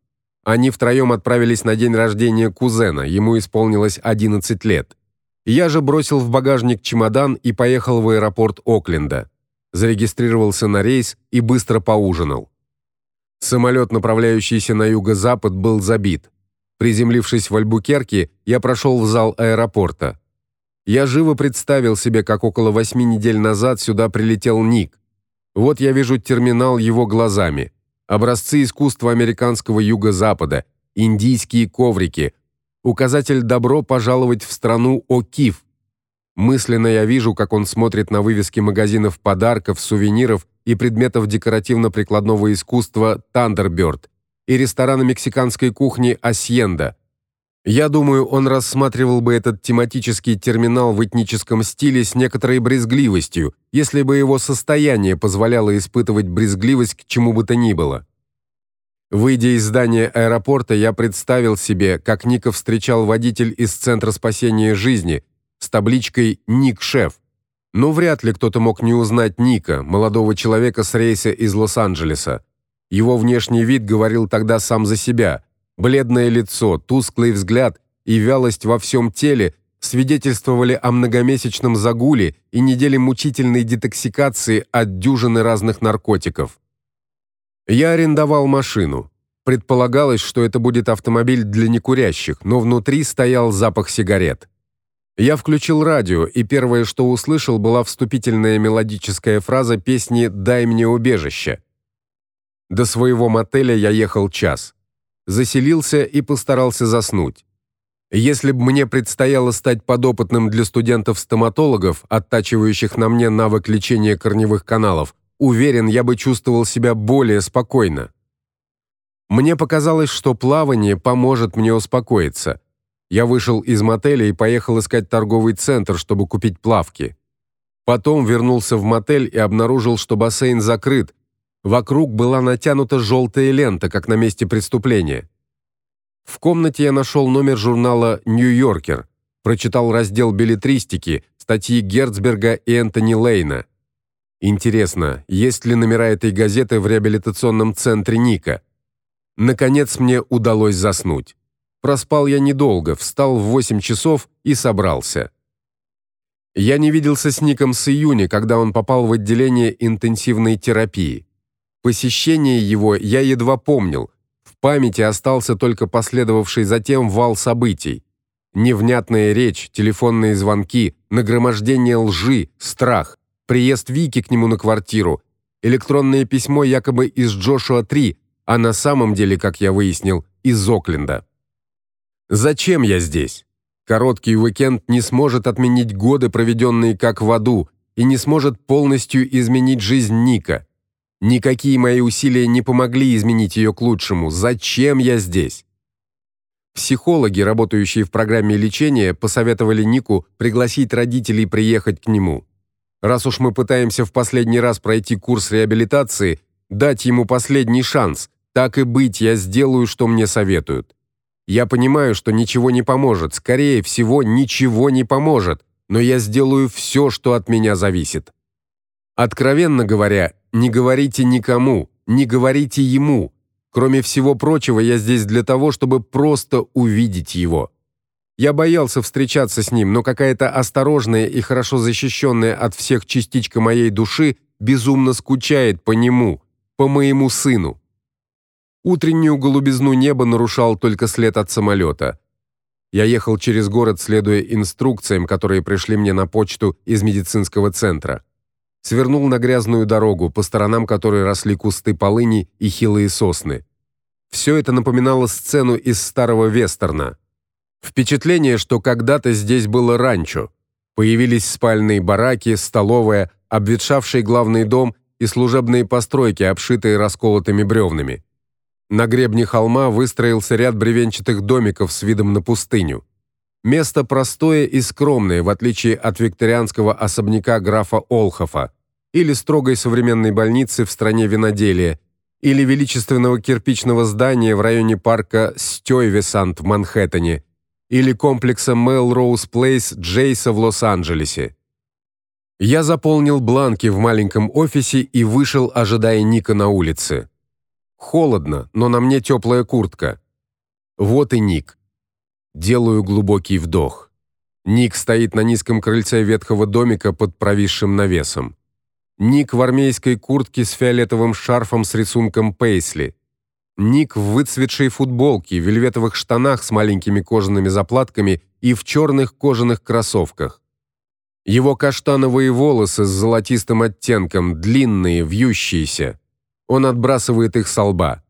Они втроем отправились на день рождения кузена, ему исполнилось 11 лет. Я же бросил в багажник чемодан и поехал в аэропорт Окленда. Зарегистрировался на рейс и быстро поужинал. Самолет, направляющийся на юго-запад, был забит. Приземлившись в Альбукерке, я прошел в зал аэропорта. Я живо представил себе, как около восьми недель назад сюда прилетел Ник. Вот я вижу терминал его глазами. Образцы искусства американского юго-запада, индийские коврики, указатель добро пожаловать в страну Окиф. Мысленно я вижу, как он смотрит на вывески магазинов подарков, сувениров и предметов декоративно-прикладного искусства Thunderbird и ресторана мексиканской кухни Асьенда, я думаю, он рассматривал бы этот тематический терминал в этническом стиле с некоторой брезгливостью, если бы его состояние позволяло испытывать брезгливость к чему бы то ни было. Выйдя из здания аэропорта, я представил себе, как Ника встречал водитель из центра спасения жизни с табличкой Ник Шеф. Но вряд ли кто-то мог не узнать Ника, молодого человека с рейса из Лос-Анджелеса. Его внешний вид говорил тогда сам за себя. Бледное лицо, тусклый взгляд и вялость во всем теле свидетельствовали о многомесячном загуле и неделе мучительной детоксикации от дюжины разных наркотиков. Я арендовал машину. Предполагалось, что это будет автомобиль для некурящих, но внутри стоял запах сигарет. Я включил радио, и первое, что услышал, была вступительная мелодическая фраза песни Дай мне убежище. До своего мотеля я ехал час заселился и постарался заснуть. Если бы мне предстояло стать подопытным для студентов-стоматологов, оттачивающих на мне навык лечения корневых каналов, уверен, я бы чувствовал себя более спокойно. Мне показалось, что плавание поможет мне успокоиться. Я вышел из мотеля и поехал искать торговый центр, чтобы купить плавки. Потом вернулся в мотель и обнаружил, что бассейн закрыт, Вокруг была натянута желтая лента, как на месте преступления. В комнате я нашел номер журнала Нью-Йоркер, прочитал раздел беллетристики, статьи Герцберга и Энтони Лейна. Интересно, есть ли номера этой газеты в реабилитационном центре Ника? Наконец мне удалось заснуть. Проспал я недолго, встал в 8 часов и собрался. Я не виделся с Ником с июня, когда он попал в отделение интенсивной терапии. Посещение его я едва помнил. В памяти остался только последовавший затем вал событий. Невнятная речь, телефонные звонки, нагромождение лжи, страх, приезд Вики к нему на квартиру, электронное письмо якобы из Джошуа 3, а на самом деле, как я выяснил, из Окленда. Зачем я здесь? Короткий уикенд не сможет отменить годы, проведенные как в аду, и не сможет полностью изменить жизнь Ника. Никакие мои усилия не помогли изменить ее к лучшему. Зачем я здесь? Психологи, работающие в программе лечения, посоветовали Нику пригласить родителей приехать к нему. Раз уж мы пытаемся в последний раз пройти курс реабилитации, дать ему последний шанс. Так и быть, я сделаю, что мне советуют. Я понимаю, что ничего не поможет, скорее всего, ничего не поможет, но я сделаю все, что от меня зависит. Откровенно говоря, не говорите никому, не говорите ему. Кроме всего прочего, я здесь для того, чтобы просто увидеть его. Я боялся встречаться с ним, но какая-то осторожная и хорошо защищенная от всех частичка моей души безумно скучает по нему, по моему сыну. Утреннюю голубизну неба нарушал только след от самолета. Я ехал через город, следуя инструкциям, которые пришли мне на почту из медицинского центра. Свернул на грязную дорогу, по сторонам которой росли кусты полыни и хилые сосны. Все это напоминало сцену из старого вестерна. Впечатление, что когда-то здесь было ранчо. Появились спальные бараки, столовая, обветшавший главный дом и служебные постройки, обшитые расколотыми бревнами. На гребне холма выстроился ряд бревенчатых домиков с видом на пустыню. Место простое и скромное, в отличие от викторианского особняка графа Олхофа или строгой современной больницы в стране виноделия, или величественного кирпичного здания в районе парка Стёйвесант в Манхэттене, или комплекса Мелроуз Плейс Джейса в Лос-Анджелесе. Я заполнил бланки в маленьком офисе и вышел, ожидая Ника на улице. Холодно, но на мне теплая куртка. Вот и Ник. Делаю глубокий вдох. Ник стоит на низком крыльце ветхого домика под провисшим навесом. Ник в армейской куртке с фиолетовым шарфом с рисунком пейсли. Ник в выцветшей футболке, вельветовых штанах с маленькими кожаными заплатками и в черных кожаных кроссовках. Его каштановые волосы с золотистым оттенком, длинные, вьющиеся. Он отбрасывает их с лба.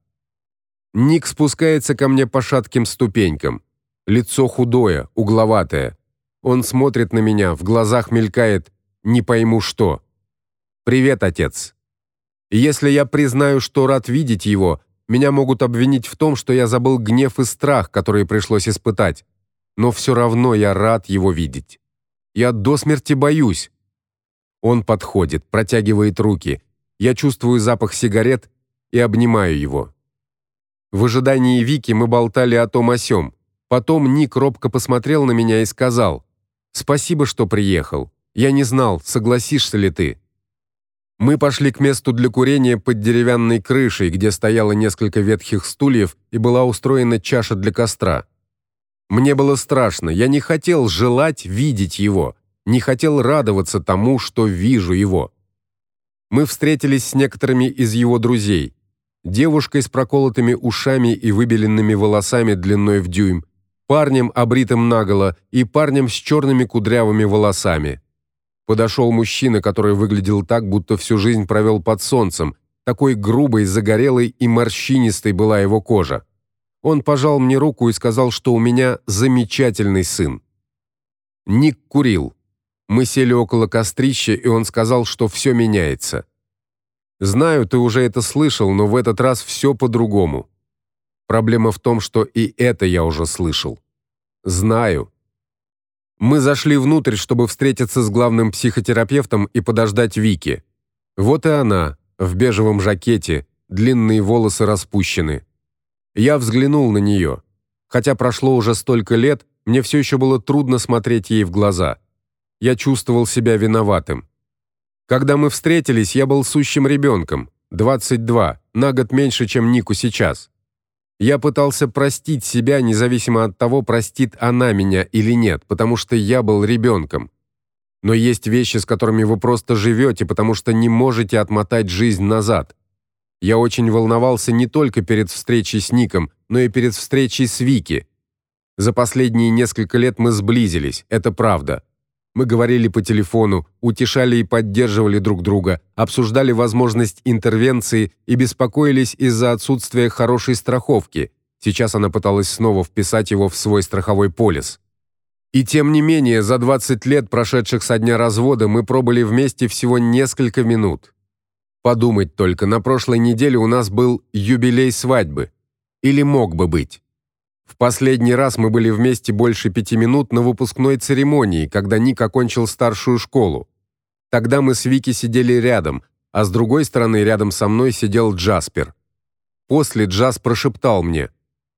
Ник спускается ко мне по шатким ступенькам. Лицо худое, угловатое. Он смотрит на меня, в глазах мелькает не пойму что. Привет, отец. Если я признаю, что рад видеть его, меня могут обвинить в том, что я забыл гнев и страх, которые пришлось испытать. Но все равно я рад его видеть. Я до смерти боюсь. Он подходит, протягивает руки. Я чувствую запах сигарет и обнимаю его. В ожидании Вики мы болтали о том о сём. Потом Ник робко посмотрел на меня и сказал: "Спасибо, что приехал. Я не знал, согласишься ли ты". Мы пошли к месту для курения под деревянной крышей, где стояло несколько ветхих стульев и была устроена чаша для костра. Мне было страшно, я не хотел желать видеть его, не хотел радоваться тому, что вижу его мы встретились с некоторыми из его друзей. Девушкой с проколотыми ушами и выбеленными волосами длиной в дюйм, парнем, обритым наголо, и парнем с черными кудрявыми волосами. Подошел мужчина, который выглядел так, будто всю жизнь провел под солнцем, такой грубой, загорелой и морщинистой была его кожа. Он пожал мне руку и сказал, что у меня замечательный сын. Ник курил. Мы сели около кострища, и он сказал, что все меняется. Знаю, ты уже это слышал, но в этот раз все по-другому. Проблема в том, что и это я уже слышал. Знаю. Мы зашли внутрь, чтобы встретиться с главным психотерапевтом и подождать Вики. Вот и она, в бежевом жакете, длинные волосы распущены. Я взглянул на нее. Хотя прошло уже столько лет, мне все еще было трудно смотреть ей в глаза я чувствовал себя виноватым. Когда мы встретились, я был сущим ребенком, 22, на год меньше, чем Нику сейчас. Я пытался простить себя, независимо от того, простит она меня или нет, потому что я был ребенком. Но есть вещи, с которыми вы просто живете, потому что не можете отмотать жизнь назад. Я очень волновался не только перед встречей с Ником, но и перед встречей с Вики. За последние несколько лет мы сблизились, это правда. Мы говорили по телефону, утешали и поддерживали друг друга, обсуждали возможность интервенции и беспокоились из-за отсутствия хорошей страховки. Сейчас она пыталась снова вписать его в свой страховой полис. И тем не менее, за 20 лет, прошедших со дня развода, мы пробыли вместе всего несколько минут. Подумать только, на прошлой неделе у нас был юбилей свадьбы. Или мог бы быть. В последний раз мы были вместе больше пяти минут на выпускной церемонии, когда Ник окончил старшую школу. Тогда мы с Вики сидели рядом, а с другой стороны рядом со мной сидел Джаспер. После Джас прошептал мне: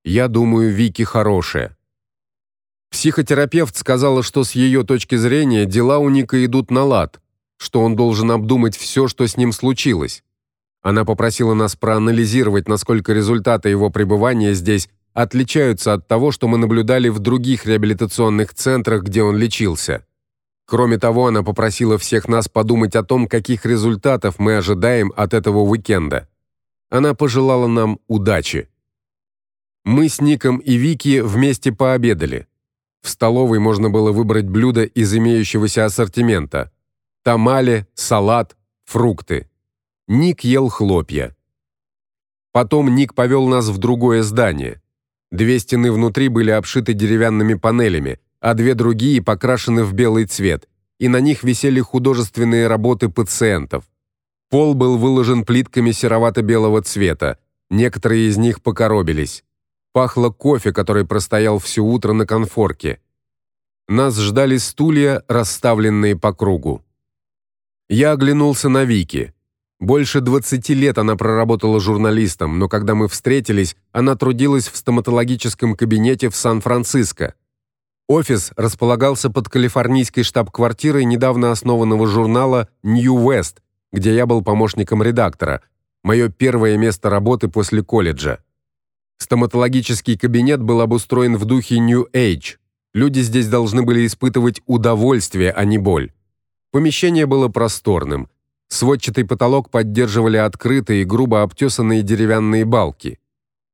Я думаю, Вики хорошая. Психотерапевт сказала, что с ее точки зрения дела у Ника идут на лад, что он должен обдумать все, что с ним случилось. Она попросила нас проанализировать, насколько результаты его пребывания здесь отличаются от того, что мы наблюдали в других реабилитационных центрах, где он лечился. Кроме того, она попросила всех нас подумать о том, каких результатов мы ожидаем от этого уикенда. Она пожелала нам удачи. Мы с Ником и Вики вместе пообедали. В столовой можно было выбрать блюда из имеющегося ассортимента: тамале, салат, фрукты. Ник ел хлопья. Потом Ник повел нас в другое здание. Две стены внутри были обшиты деревянными панелями, а две другие покрашены в белый цвет, и на них висели художественные работы пациентов. Пол был выложен плитками серовато-белого цвета. Некоторые из них покоробились. Пахло кофе, который простоял все утро на конфорке. Нас ждали стулья, расставленные по кругу. Я оглянулся на Вики. Больше 20 лет она проработала журналистом, но когда мы встретились, она трудилась в стоматологическом кабинете в Сан-Франциско. Офис располагался под калифорнийской штаб-квартирой недавно основанного журнала New West, где я был помощником редактора. Мое первое место работы после колледжа. Стоматологический кабинет был обустроен в духе New Age. Люди здесь должны были испытывать удовольствие, а не боль. Помещение было просторным. Сводчатый потолок поддерживали открытые, грубо обтесанные деревянные балки.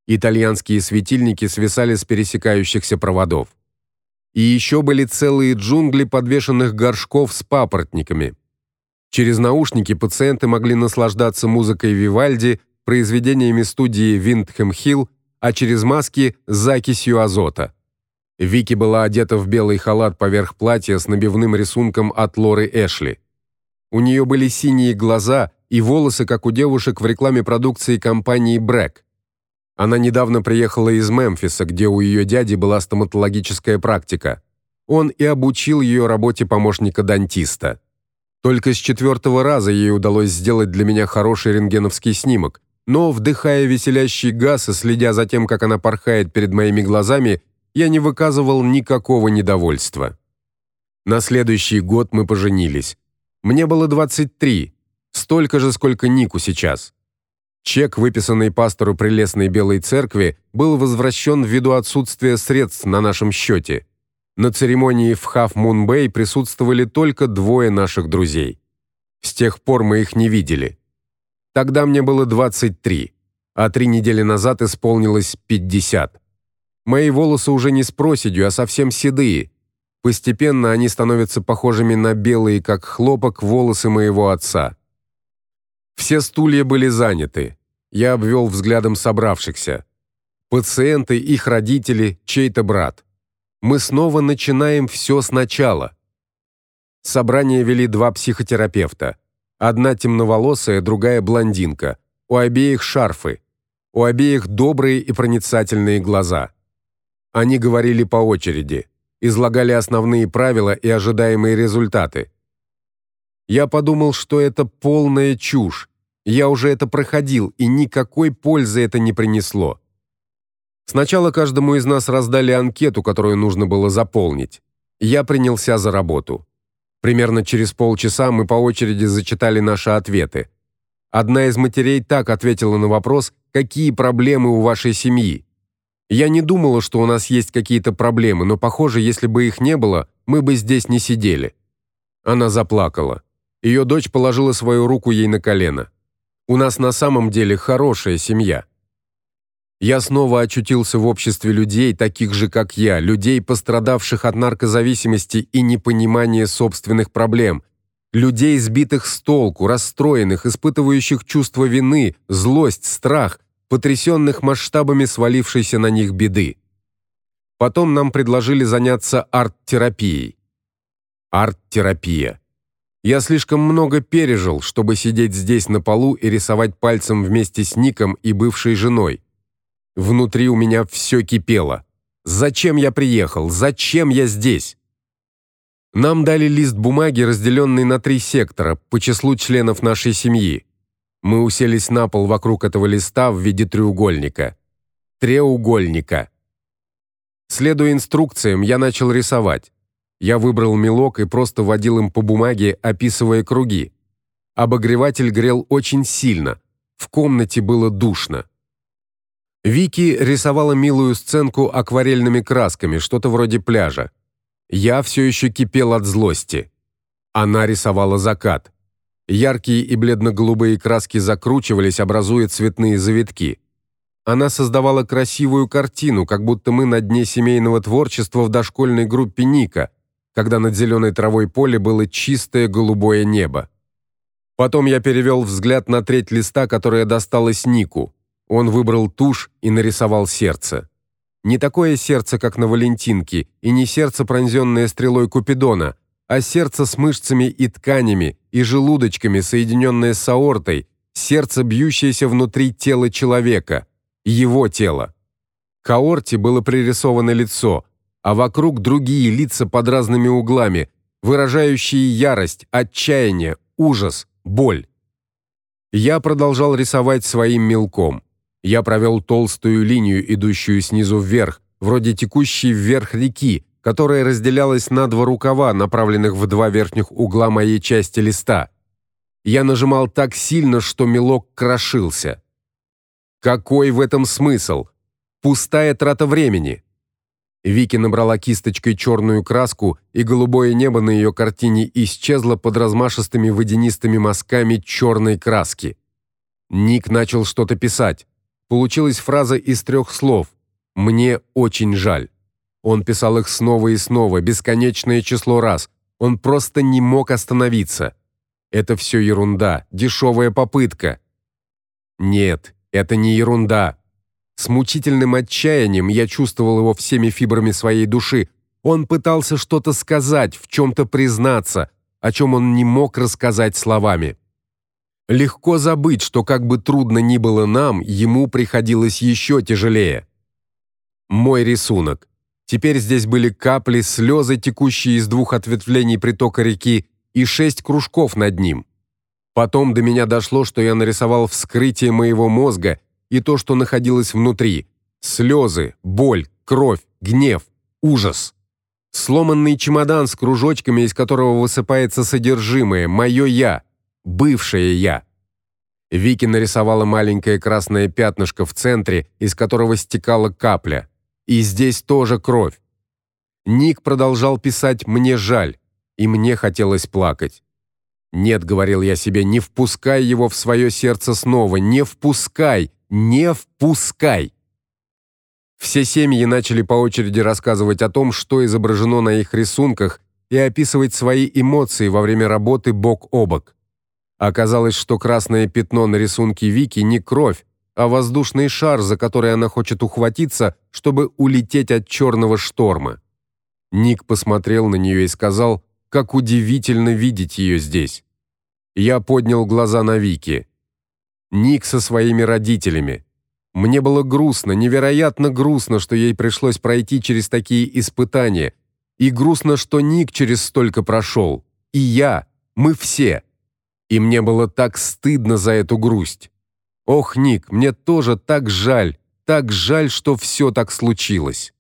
Итальянские светильники свисали с пересекающихся проводов. И еще были целые джунгли подвешенных горшков с папоротниками. Через наушники пациенты могли наслаждаться музыкой Вивальди, произведениями студии Виндхэм Хилл, а через маски закисью азота. Вики была одета в белый халат поверх платья с набивным рисунком от Лоры Эшли. У нее были синие глаза и волосы, как у девушек в рекламе продукции компании Брэк. Она недавно приехала из Мемфиса, где у ее дяди была стоматологическая практика. Он и обучил ее работе помощника дантиста. Только с четвертого раза ей удалось сделать для меня хороший рентгеновский снимок, но вдыхая веселящий газ и следя за тем, как она порхает перед моими глазами, я не выказывал никакого недовольства. На следующий год мы поженились. Мне было 23, столько же, сколько Нику сейчас. Чек, выписанный пастору прелестной Белой церкви, был возвращен ввиду отсутствия средств на нашем счете. На церемонии в Half Moon Bay присутствовали только двое наших друзей. С тех пор мы их не видели. Тогда мне было 23, а три недели назад исполнилось 50. Мои волосы уже не с проседью, а совсем седые, Постепенно они становятся похожими на белые, как хлопок, волосы моего отца. Все стулья были заняты. Я обвел взглядом собравшихся. Пациенты, их родители, чей-то брат. Мы снова начинаем все сначала. Собрание вели два психотерапевта. Одна темноволосая, другая блондинка. У обеих шарфы. У обеих добрые и проницательные глаза. Они говорили по очереди излагали основные правила и ожидаемые результаты. Я подумал, что это полная чушь. Я уже это проходил, и никакой пользы это не принесло. Сначала каждому из нас раздали анкету, которую нужно было заполнить. Я принялся за работу. Примерно через полчаса мы по очереди зачитали наши ответы. Одна из матерей так ответила на вопрос: "Какие проблемы у вашей семьи?" Я не думала, что у нас есть какие-то проблемы, но, похоже, если бы их не было, мы бы здесь не сидели. Она заплакала. Ее дочь положила свою руку ей на колено. У нас на самом деле хорошая семья. Я снова очутился в обществе людей, таких же как я, людей, пострадавших от наркозависимости и непонимания собственных проблем, людей, сбитых с толку, расстроенных, испытывающих чувство вины, злость, страх, потрясенных масштабами свалившейся на них беды. Потом нам предложили заняться арт-терапией. Арт-терапия. Я слишком много пережил, чтобы сидеть здесь на полу и рисовать пальцем вместе с Ником и бывшей женой. Внутри у меня все кипело. Зачем я приехал? Зачем я здесь? Нам дали лист бумаги, разделенный на три сектора по числу членов нашей семьи. Мы уселись на пол вокруг этого листа в виде треугольника. треугольника. Следуя инструкциям, я начал рисовать. Я выбрал мелок и просто водил им по бумаге, описывая круги. Обогреватель грел очень сильно. В комнате было душно. Вики рисовала милую сценку акварельными красками, что-то вроде пляжа. Я все еще кипел от злости. Она рисовала закат. Яркие и бледно-голубые краски закручивались, образуя цветные завитки. Она создавала красивую картину, как будто мы на дне семейного творчества в дошкольной группе Ника, когда над зеленой травой поле было чистое голубое небо. Потом я перевел взгляд на треть листа, которая досталась Нику. Он выбрал тушь и нарисовал сердце. Не такое сердце, как на Валентинке, и не сердце, пронзенное стрелой Купидона, а сердце с мышцами и тканями, и желудочками, соединенное с аортой, сердце, бьющееся внутри тела человека, его тело. К аорте было пририсовано лицо, а вокруг другие лица под разными углами, выражающие ярость, отчаяние, ужас, боль. Я продолжал рисовать своим мелком. Я провел толстую линию, идущую снизу вверх, вроде текущей вверх реки, которая разделялась на два рукава, направленных в два верхних угла моей части листа. Я нажимал так сильно, что мелок крошился. Какой в этом смысл? Пустая трата времени. Вики набрала кисточкой черную краску, и голубое небо на ее картине исчезло под размашистыми водянистыми мазками черной краски. Ник начал что-то писать. Получилась фраза из трех слов: "Мне очень жаль". Он писал их снова и снова, бесконечное число раз. Он просто не мог остановиться. Это все ерунда, дешевая попытка. Нет, это не ерунда. С мучительным отчаянием я чувствовал его всеми фибрами своей души. Он пытался что-то сказать, в чем то признаться, о чем он не мог рассказать словами. Легко забыть, что как бы трудно ни было нам, ему приходилось еще тяжелее. Мой рисунок. Теперь здесь были капли, слезы, текущие из двух ответвлений притока реки, и шесть кружков над ним. Потом до меня дошло, что я нарисовал вскрытие моего мозга и то, что находилось внутри: слезы, боль, кровь, гнев, ужас. Сломанный чемодан с кружочками, из которого высыпается содержимое, мое я бывшее я. Вики нарисовала маленькое красное пятнышко в центре, из которого стекала капля. И здесь тоже кровь. Ник продолжал писать «мне жаль», и мне хотелось плакать. «Нет», — говорил я себе, — «не впускай его в свое сердце снова, не впускай, не впускай». Все семьи начали по очереди рассказывать о том, что изображено на их рисунках, и описывать свои эмоции во время работы бок о бок. Оказалось, что красное пятно на рисунке Вики не кровь, а воздушный шар, за который она хочет ухватиться, чтобы улететь от черного шторма. Ник посмотрел на нее и сказал: "Как удивительно видеть ее здесь". Я поднял глаза на Вики. Ник со своими родителями. Мне было грустно, невероятно грустно, что ей пришлось пройти через такие испытания, и грустно, что Ник через столько прошел. И я, мы все и мне было так стыдно за эту грусть. Ох, Ник, мне тоже так жаль, так жаль, что все так случилось.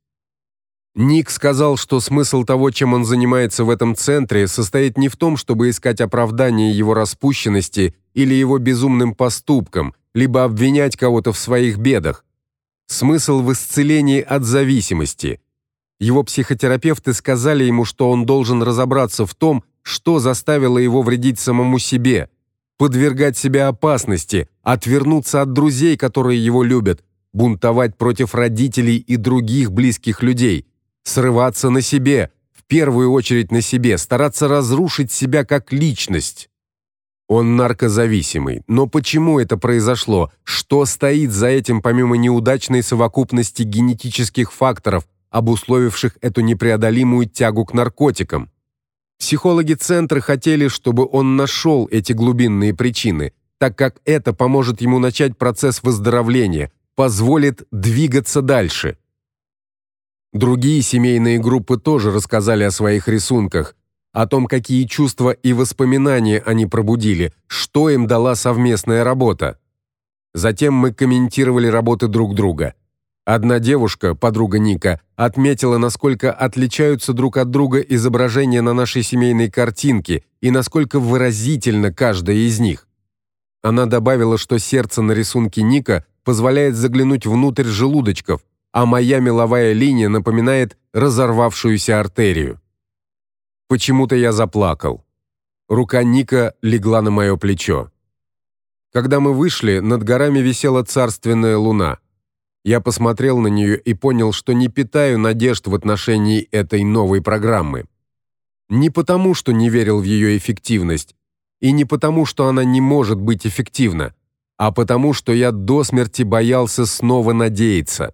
Ник сказал, что смысл того, чем он занимается в этом центре, состоит не в том, чтобы искать оправдание его распущенности или его безумным поступкам, либо обвинять кого-то в своих бедах. Смысл в исцелении от зависимости. Его психотерапевты сказали ему, что он должен разобраться в том, что заставило его вредить самому себе, подвергать себя опасности, отвернуться от друзей, которые его любят, бунтовать против родителей и других близких людей, срываться на себе, в первую очередь на себе, стараться разрушить себя как личность. Он наркозависимый. Но почему это произошло? Что стоит за этим помимо неудачной совокупности генетических факторов, обусловивших эту непреодолимую тягу к наркотикам? Психологи центра хотели, чтобы он нашел эти глубинные причины, так как это поможет ему начать процесс выздоровления, позволит двигаться дальше. Другие семейные группы тоже рассказали о своих рисунках, о том, какие чувства и воспоминания они пробудили, что им дала совместная работа. Затем мы комментировали работы друг друга. Одна девушка, подруга Ника, отметила, насколько отличаются друг от друга изображения на нашей семейной картинке и насколько выразительно каждая из них. Она добавила, что сердце на рисунке Ника позволяет заглянуть внутрь желудочков, а моя меловая линия напоминает разорвавшуюся артерию. Почему-то я заплакал. Рука Ника легла на мое плечо. Когда мы вышли, над горами висела царственная луна. Я посмотрел на нее и понял, что не питаю надежд в отношении этой новой программы. Не потому, что не верил в ее эффективность, и не потому, что она не может быть эффективна, а потому, что я до смерти боялся снова надеяться.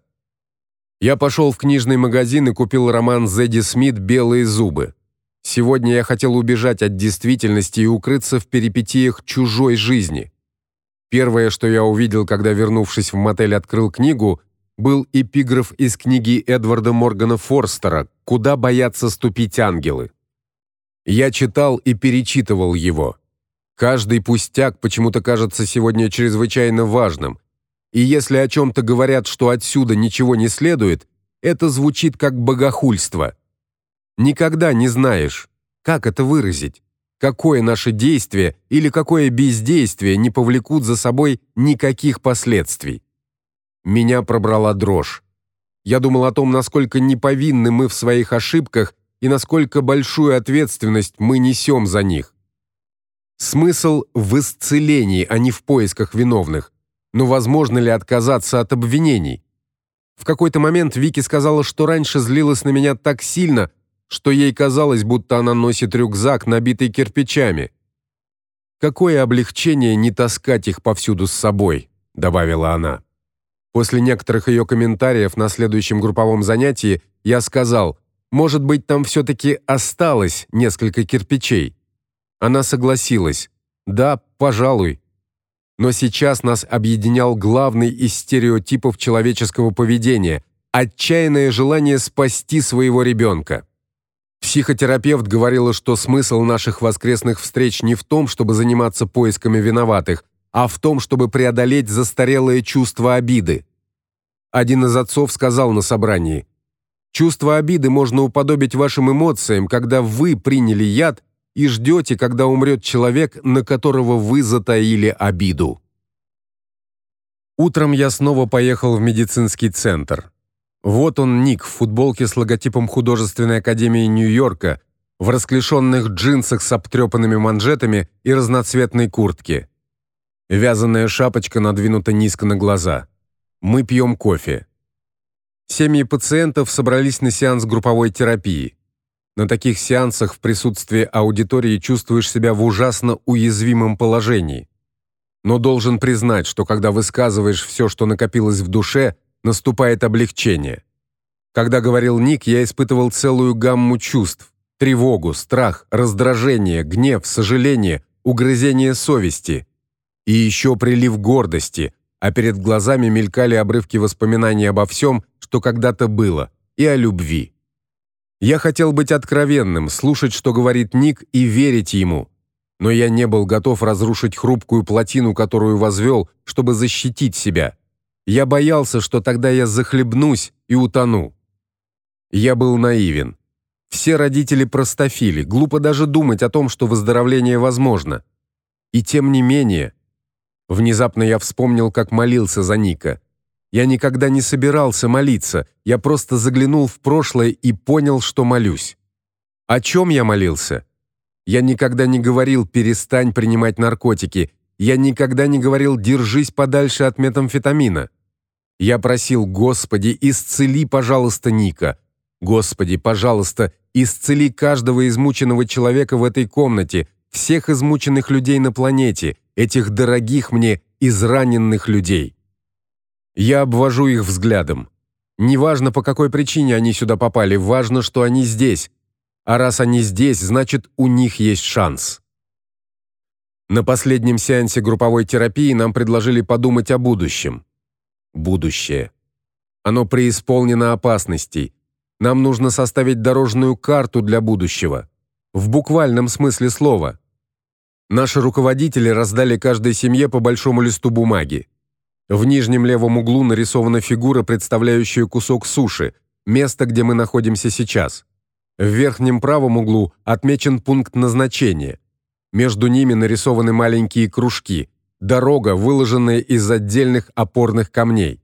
Я пошел в книжный магазин и купил роман Зэдди Смит Белые зубы. Сегодня я хотел убежать от действительности и укрыться в перипетиях чужой жизни. Первое, что я увидел, когда, вернувшись в мотель, открыл книгу, был эпиграф из книги Эдварда Моргана Форстера Куда боятся ступить ангелы. Я читал и перечитывал его. Каждый пустяк почему-то кажется сегодня чрезвычайно важным. И если о чем то говорят, что отсюда ничего не следует, это звучит как богохульство. Никогда не знаешь, как это выразить, какое наше действие или какое бездействие не повлекут за собой никаких последствий. Меня пробрала дрожь. Я думал о том, насколько неповинны мы в своих ошибках и насколько большую ответственность мы несем за них. Смысл в исцелении, а не в поисках виновных. Но возможно ли отказаться от обвинений? В какой-то момент Вики сказала, что раньше злилась на меня так сильно, что ей казалось, будто она носит рюкзак, набитый кирпичами. Какое облегчение не таскать их повсюду с собой, добавила она. После некоторых ее комментариев на следующем групповом занятии я сказал: "Может быть, там все таки осталось несколько кирпичей". Она согласилась. "Да, пожалуй". Но сейчас нас объединял главный из стереотипов человеческого поведения отчаянное желание спасти своего ребенка. Психотерапевт говорила, что смысл наших воскресных встреч не в том, чтобы заниматься поисками виноватых, а в том, чтобы преодолеть застарелое чувство обиды. Один из отцов сказал на собрании: "Чувство обиды можно уподобить вашим эмоциям, когда вы приняли яд и ждете, когда умрет человек, на которого вы затаили обиду". Утром я снова поехал в медицинский центр. Вот он, Ник, в футболке с логотипом художественной академии Нью-Йорка, в расклешенных джинсах с обтрепанными манжетами и разноцветной куртке. Вязаная шапочка надвинута низко на глаза. Мы пьем кофе. Семьи пациентов собрались на сеанс групповой терапии. На таких сеансах в присутствии аудитории чувствуешь себя в ужасно уязвимом положении. Но должен признать, что когда высказываешь все, что накопилось в душе, наступает облегчение. Когда говорил Ник, я испытывал целую гамму чувств: тревогу, страх, раздражение, гнев, сожаление, угрызение совести и еще прилив гордости, а перед глазами мелькали обрывки воспоминаний обо всем, что когда-то было, и о любви. Я хотел быть откровенным, слушать, что говорит Ник, и верить ему. Но я не был готов разрушить хрупкую плотину, которую возвел, чтобы защитить себя. Я боялся, что тогда я захлебнусь и утону. Я был наивен. Все родители простофили, глупо даже думать о том, что выздоровление возможно. И тем не менее, внезапно я вспомнил, как молился за Ника. Я никогда не собирался молиться, я просто заглянул в прошлое и понял, что молюсь. О чем я молился? Я никогда не говорил: "Перестань принимать наркотики", я никогда не говорил «держись подальше от метамфетамина». Я просил, Господи, исцели, пожалуйста, Ника. Господи, пожалуйста, исцели каждого измученного человека в этой комнате, всех измученных людей на планете, этих дорогих мне израненных людей. Я обвожу их взглядом. Неважно, по какой причине они сюда попали, важно, что они здесь. А раз они здесь, значит, у них есть шанс. На последнем сеансе групповой терапии нам предложили подумать о будущем. Будущее. Оно преисполнено опасностей. Нам нужно составить дорожную карту для будущего. В буквальном смысле слова. Наши руководители раздали каждой семье по большому листу бумаги. В нижнем левом углу нарисована фигура, представляющая кусок суши, место, где мы находимся сейчас. В верхнем правом углу отмечен пункт назначения. Между ними нарисованы маленькие кружки, дорога, выложенная из отдельных опорных камней.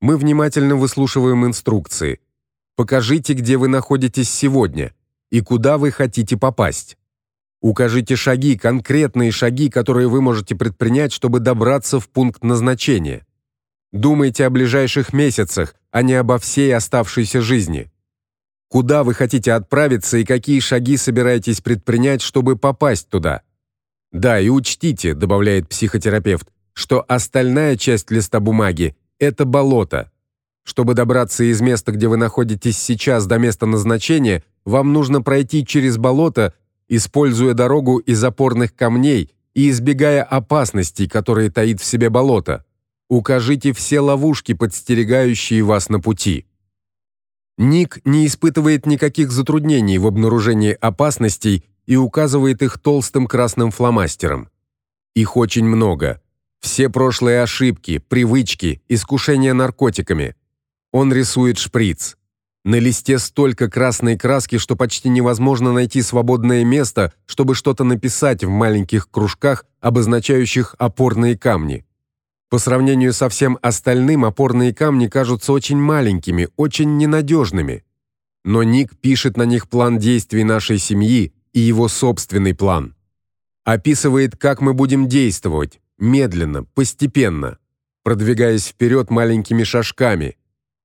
Мы внимательно выслушиваем инструкции. Покажите, где вы находитесь сегодня и куда вы хотите попасть. Укажите шаги, конкретные шаги, которые вы можете предпринять, чтобы добраться в пункт назначения. Думайте о ближайших месяцах, а не обо всей оставшейся жизни. Куда вы хотите отправиться и какие шаги собираетесь предпринять, чтобы попасть туда? Да, и учтите, добавляет психотерапевт, что остальная часть листа бумаги это болото. Чтобы добраться из места, где вы находитесь сейчас, до места назначения, вам нужно пройти через болото используя дорогу из опорных камней и избегая опасностей, которые таит в себе болото. Укажите все ловушки, подстерегающие вас на пути. Ник не испытывает никаких затруднений в обнаружении опасностей и указывает их толстым красным фломастером. Их очень много. Все прошлые ошибки, привычки, искушения наркотиками. Он рисует шприц. На листе столько красной краски, что почти невозможно найти свободное место, чтобы что-то написать в маленьких кружках, обозначающих опорные камни. По сравнению со всем остальным, опорные камни кажутся очень маленькими, очень ненадежными. Но Ник пишет на них план действий нашей семьи и его собственный план. Описывает, как мы будем действовать, медленно, постепенно, продвигаясь вперед маленькими шажками –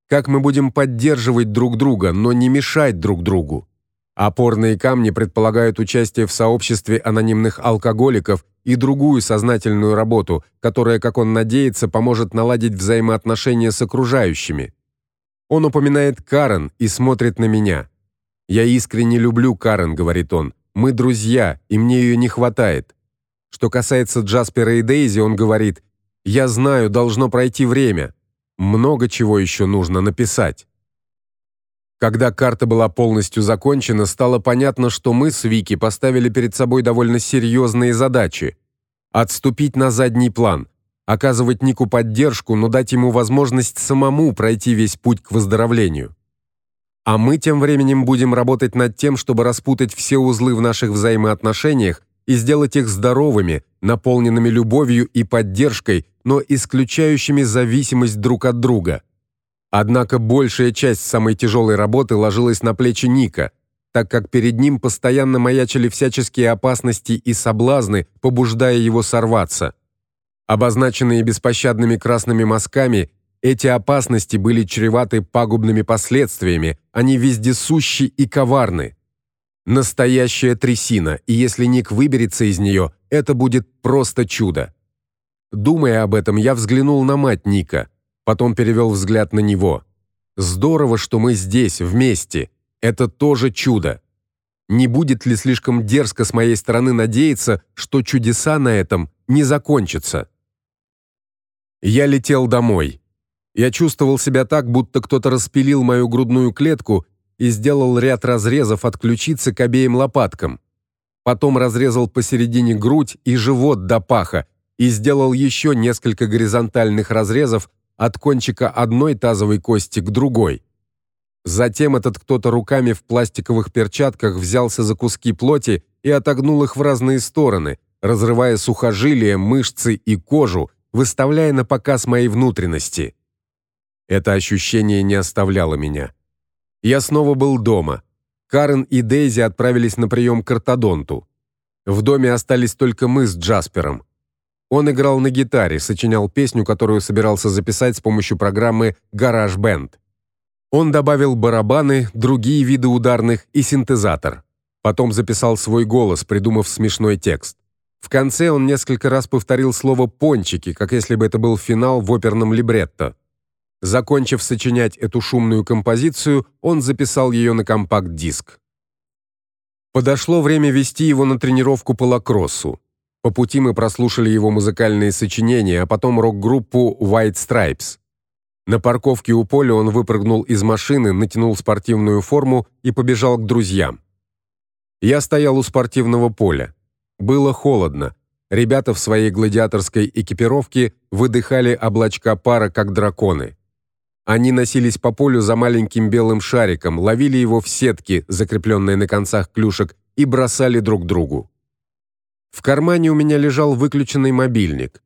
как мы будем поддерживать друг друга, но не мешать друг другу. Опорные камни предполагают участие в сообществе анонимных алкоголиков и другую сознательную работу, которая, как он надеется, поможет наладить взаимоотношения с окружающими. Он упоминает Карен и смотрит на меня. Я искренне люблю Карен, говорит он. Мы друзья, и мне ее не хватает. Что касается Джаспера и Дейзи, он говорит: "Я знаю, должно пройти время. Много чего еще нужно написать. Когда карта была полностью закончена, стало понятно, что мы с Вики поставили перед собой довольно серьезные задачи: отступить на задний план, оказывать Нику поддержку, но дать ему возможность самому пройти весь путь к выздоровлению. А мы тем временем будем работать над тем, чтобы распутать все узлы в наших взаимоотношениях и сделать их здоровыми, наполненными любовью и поддержкой, но исключающими зависимость друг от друга. Однако большая часть самой тяжелой работы ложилась на плечи Ника, так как перед ним постоянно маячили всяческие опасности и соблазны, побуждая его сорваться. Обозначенные беспощадными красными мазками, эти опасности были чреваты пагубными последствиями, они вездесущи и коварны. Настоящая трясина, и если Ник выберется из нее, это будет просто чудо. Думая об этом, я взглянул на мать Ника, потом перевел взгляд на него. Здорово, что мы здесь вместе. Это тоже чудо. Не будет ли слишком дерзко с моей стороны надеяться, что чудеса на этом не закончатся? Я летел домой. Я чувствовал себя так, будто кто-то распилил мою грудную клетку и сделал ряд разрезов от ключицы к обеим лопаткам. Потом разрезал посередине грудь и живот до паха и сделал еще несколько горизонтальных разрезов от кончика одной тазовой кости к другой. Затем этот кто-то руками в пластиковых перчатках взялся за куски плоти и отогнул их в разные стороны, разрывая сухожилия, мышцы и кожу, выставляя на показ мои внутренности. Это ощущение не оставляло меня. Я снова был дома. Карен и Дейзи отправились на прием к ортодонту. В доме остались только мы с Джаспером. Он играл на гитаре, сочинял песню, которую собирался записать с помощью программы GarageBand. Он добавил барабаны, другие виды ударных и синтезатор. Потом записал свой голос, придумав смешной текст. В конце он несколько раз повторил слово пончики, как если бы это был финал в оперном либретто. Закончив сочинять эту шумную композицию, он записал ее на компакт-диск. Подошло время вести его на тренировку по лакроссу. По пути мы прослушали его музыкальные сочинения, а потом рок-группу White Stripes. На парковке у поля он выпрыгнул из машины, натянул спортивную форму и побежал к друзьям. Я стоял у спортивного поля. Было холодно. Ребята в своей гладиаторской экипировке выдыхали облачка пара как драконы. Они носились по полю за маленьким белым шариком, ловили его в сетки, закрепленные на концах клюшек, и бросали друг другу. В кармане у меня лежал выключенный мобильник.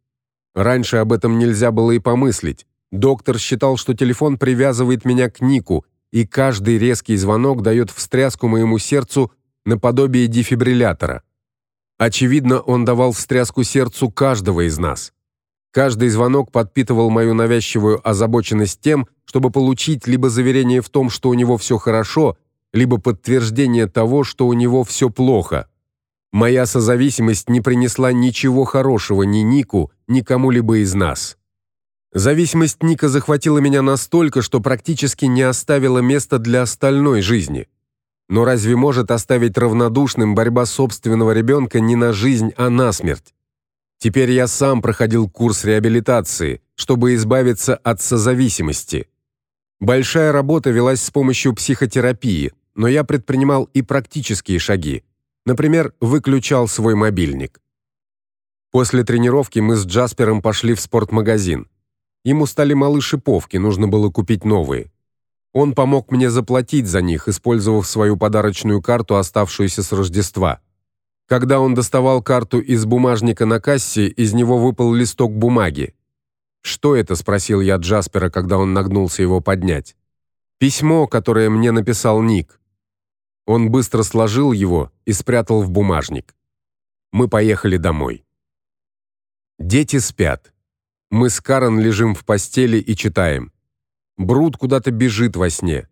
Раньше об этом нельзя было и помыслить. Доктор считал, что телефон привязывает меня к Нику, и каждый резкий звонок дает встряску моему сердцу наподобие дефибриллятора. Очевидно, он давал встряску сердцу каждого из нас. Каждый звонок подпитывал мою навязчивую озабоченность тем, чтобы получить либо заверение в том, что у него все хорошо, либо подтверждение того, что у него все плохо. Моя созависимость не принесла ничего хорошего ни Нику, ни кому-либо из нас. Зависимость Ника захватила меня настолько, что практически не оставила места для остальной жизни. Но разве может оставить равнодушным борьба собственного ребенка не на жизнь, а на смерть? Теперь я сам проходил курс реабилитации, чтобы избавиться от созависимости. Большая работа велась с помощью психотерапии, но я предпринимал и практические шаги. Например, выключал свой мобильник. После тренировки мы с Джаспером пошли в спортмагазин. Ему стали малы шиповки, нужно было купить новые. Он помог мне заплатить за них, использовав свою подарочную карту, оставшуюся с Рождества. Когда он доставал карту из бумажника на кассе, из него выпал листок бумаги. "Что это?" спросил я Джаспера, когда он нагнулся его поднять. "Письмо, которое мне написал Ник". Он быстро сложил его и спрятал в бумажник. Мы поехали домой. Дети спят. Мы с Карен лежим в постели и читаем. Брут куда-то бежит во сне.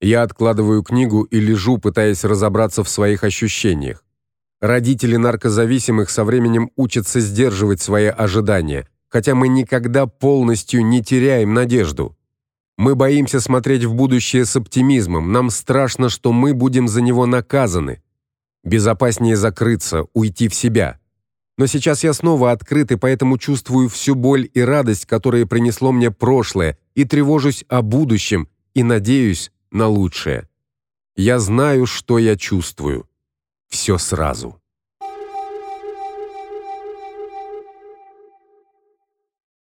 Я откладываю книгу и лежу, пытаясь разобраться в своих ощущениях. Родители наркозависимых со временем учатся сдерживать свои ожидания, хотя мы никогда полностью не теряем надежду. Мы боимся смотреть в будущее с оптимизмом. Нам страшно, что мы будем за него наказаны. Безопаснее закрыться, уйти в себя. Но сейчас я снова открыт и поэтому чувствую всю боль и радость, которые принесло мне прошлое, и тревожусь о будущем и надеюсь на лучшее. Я знаю, что я чувствую. Все сразу.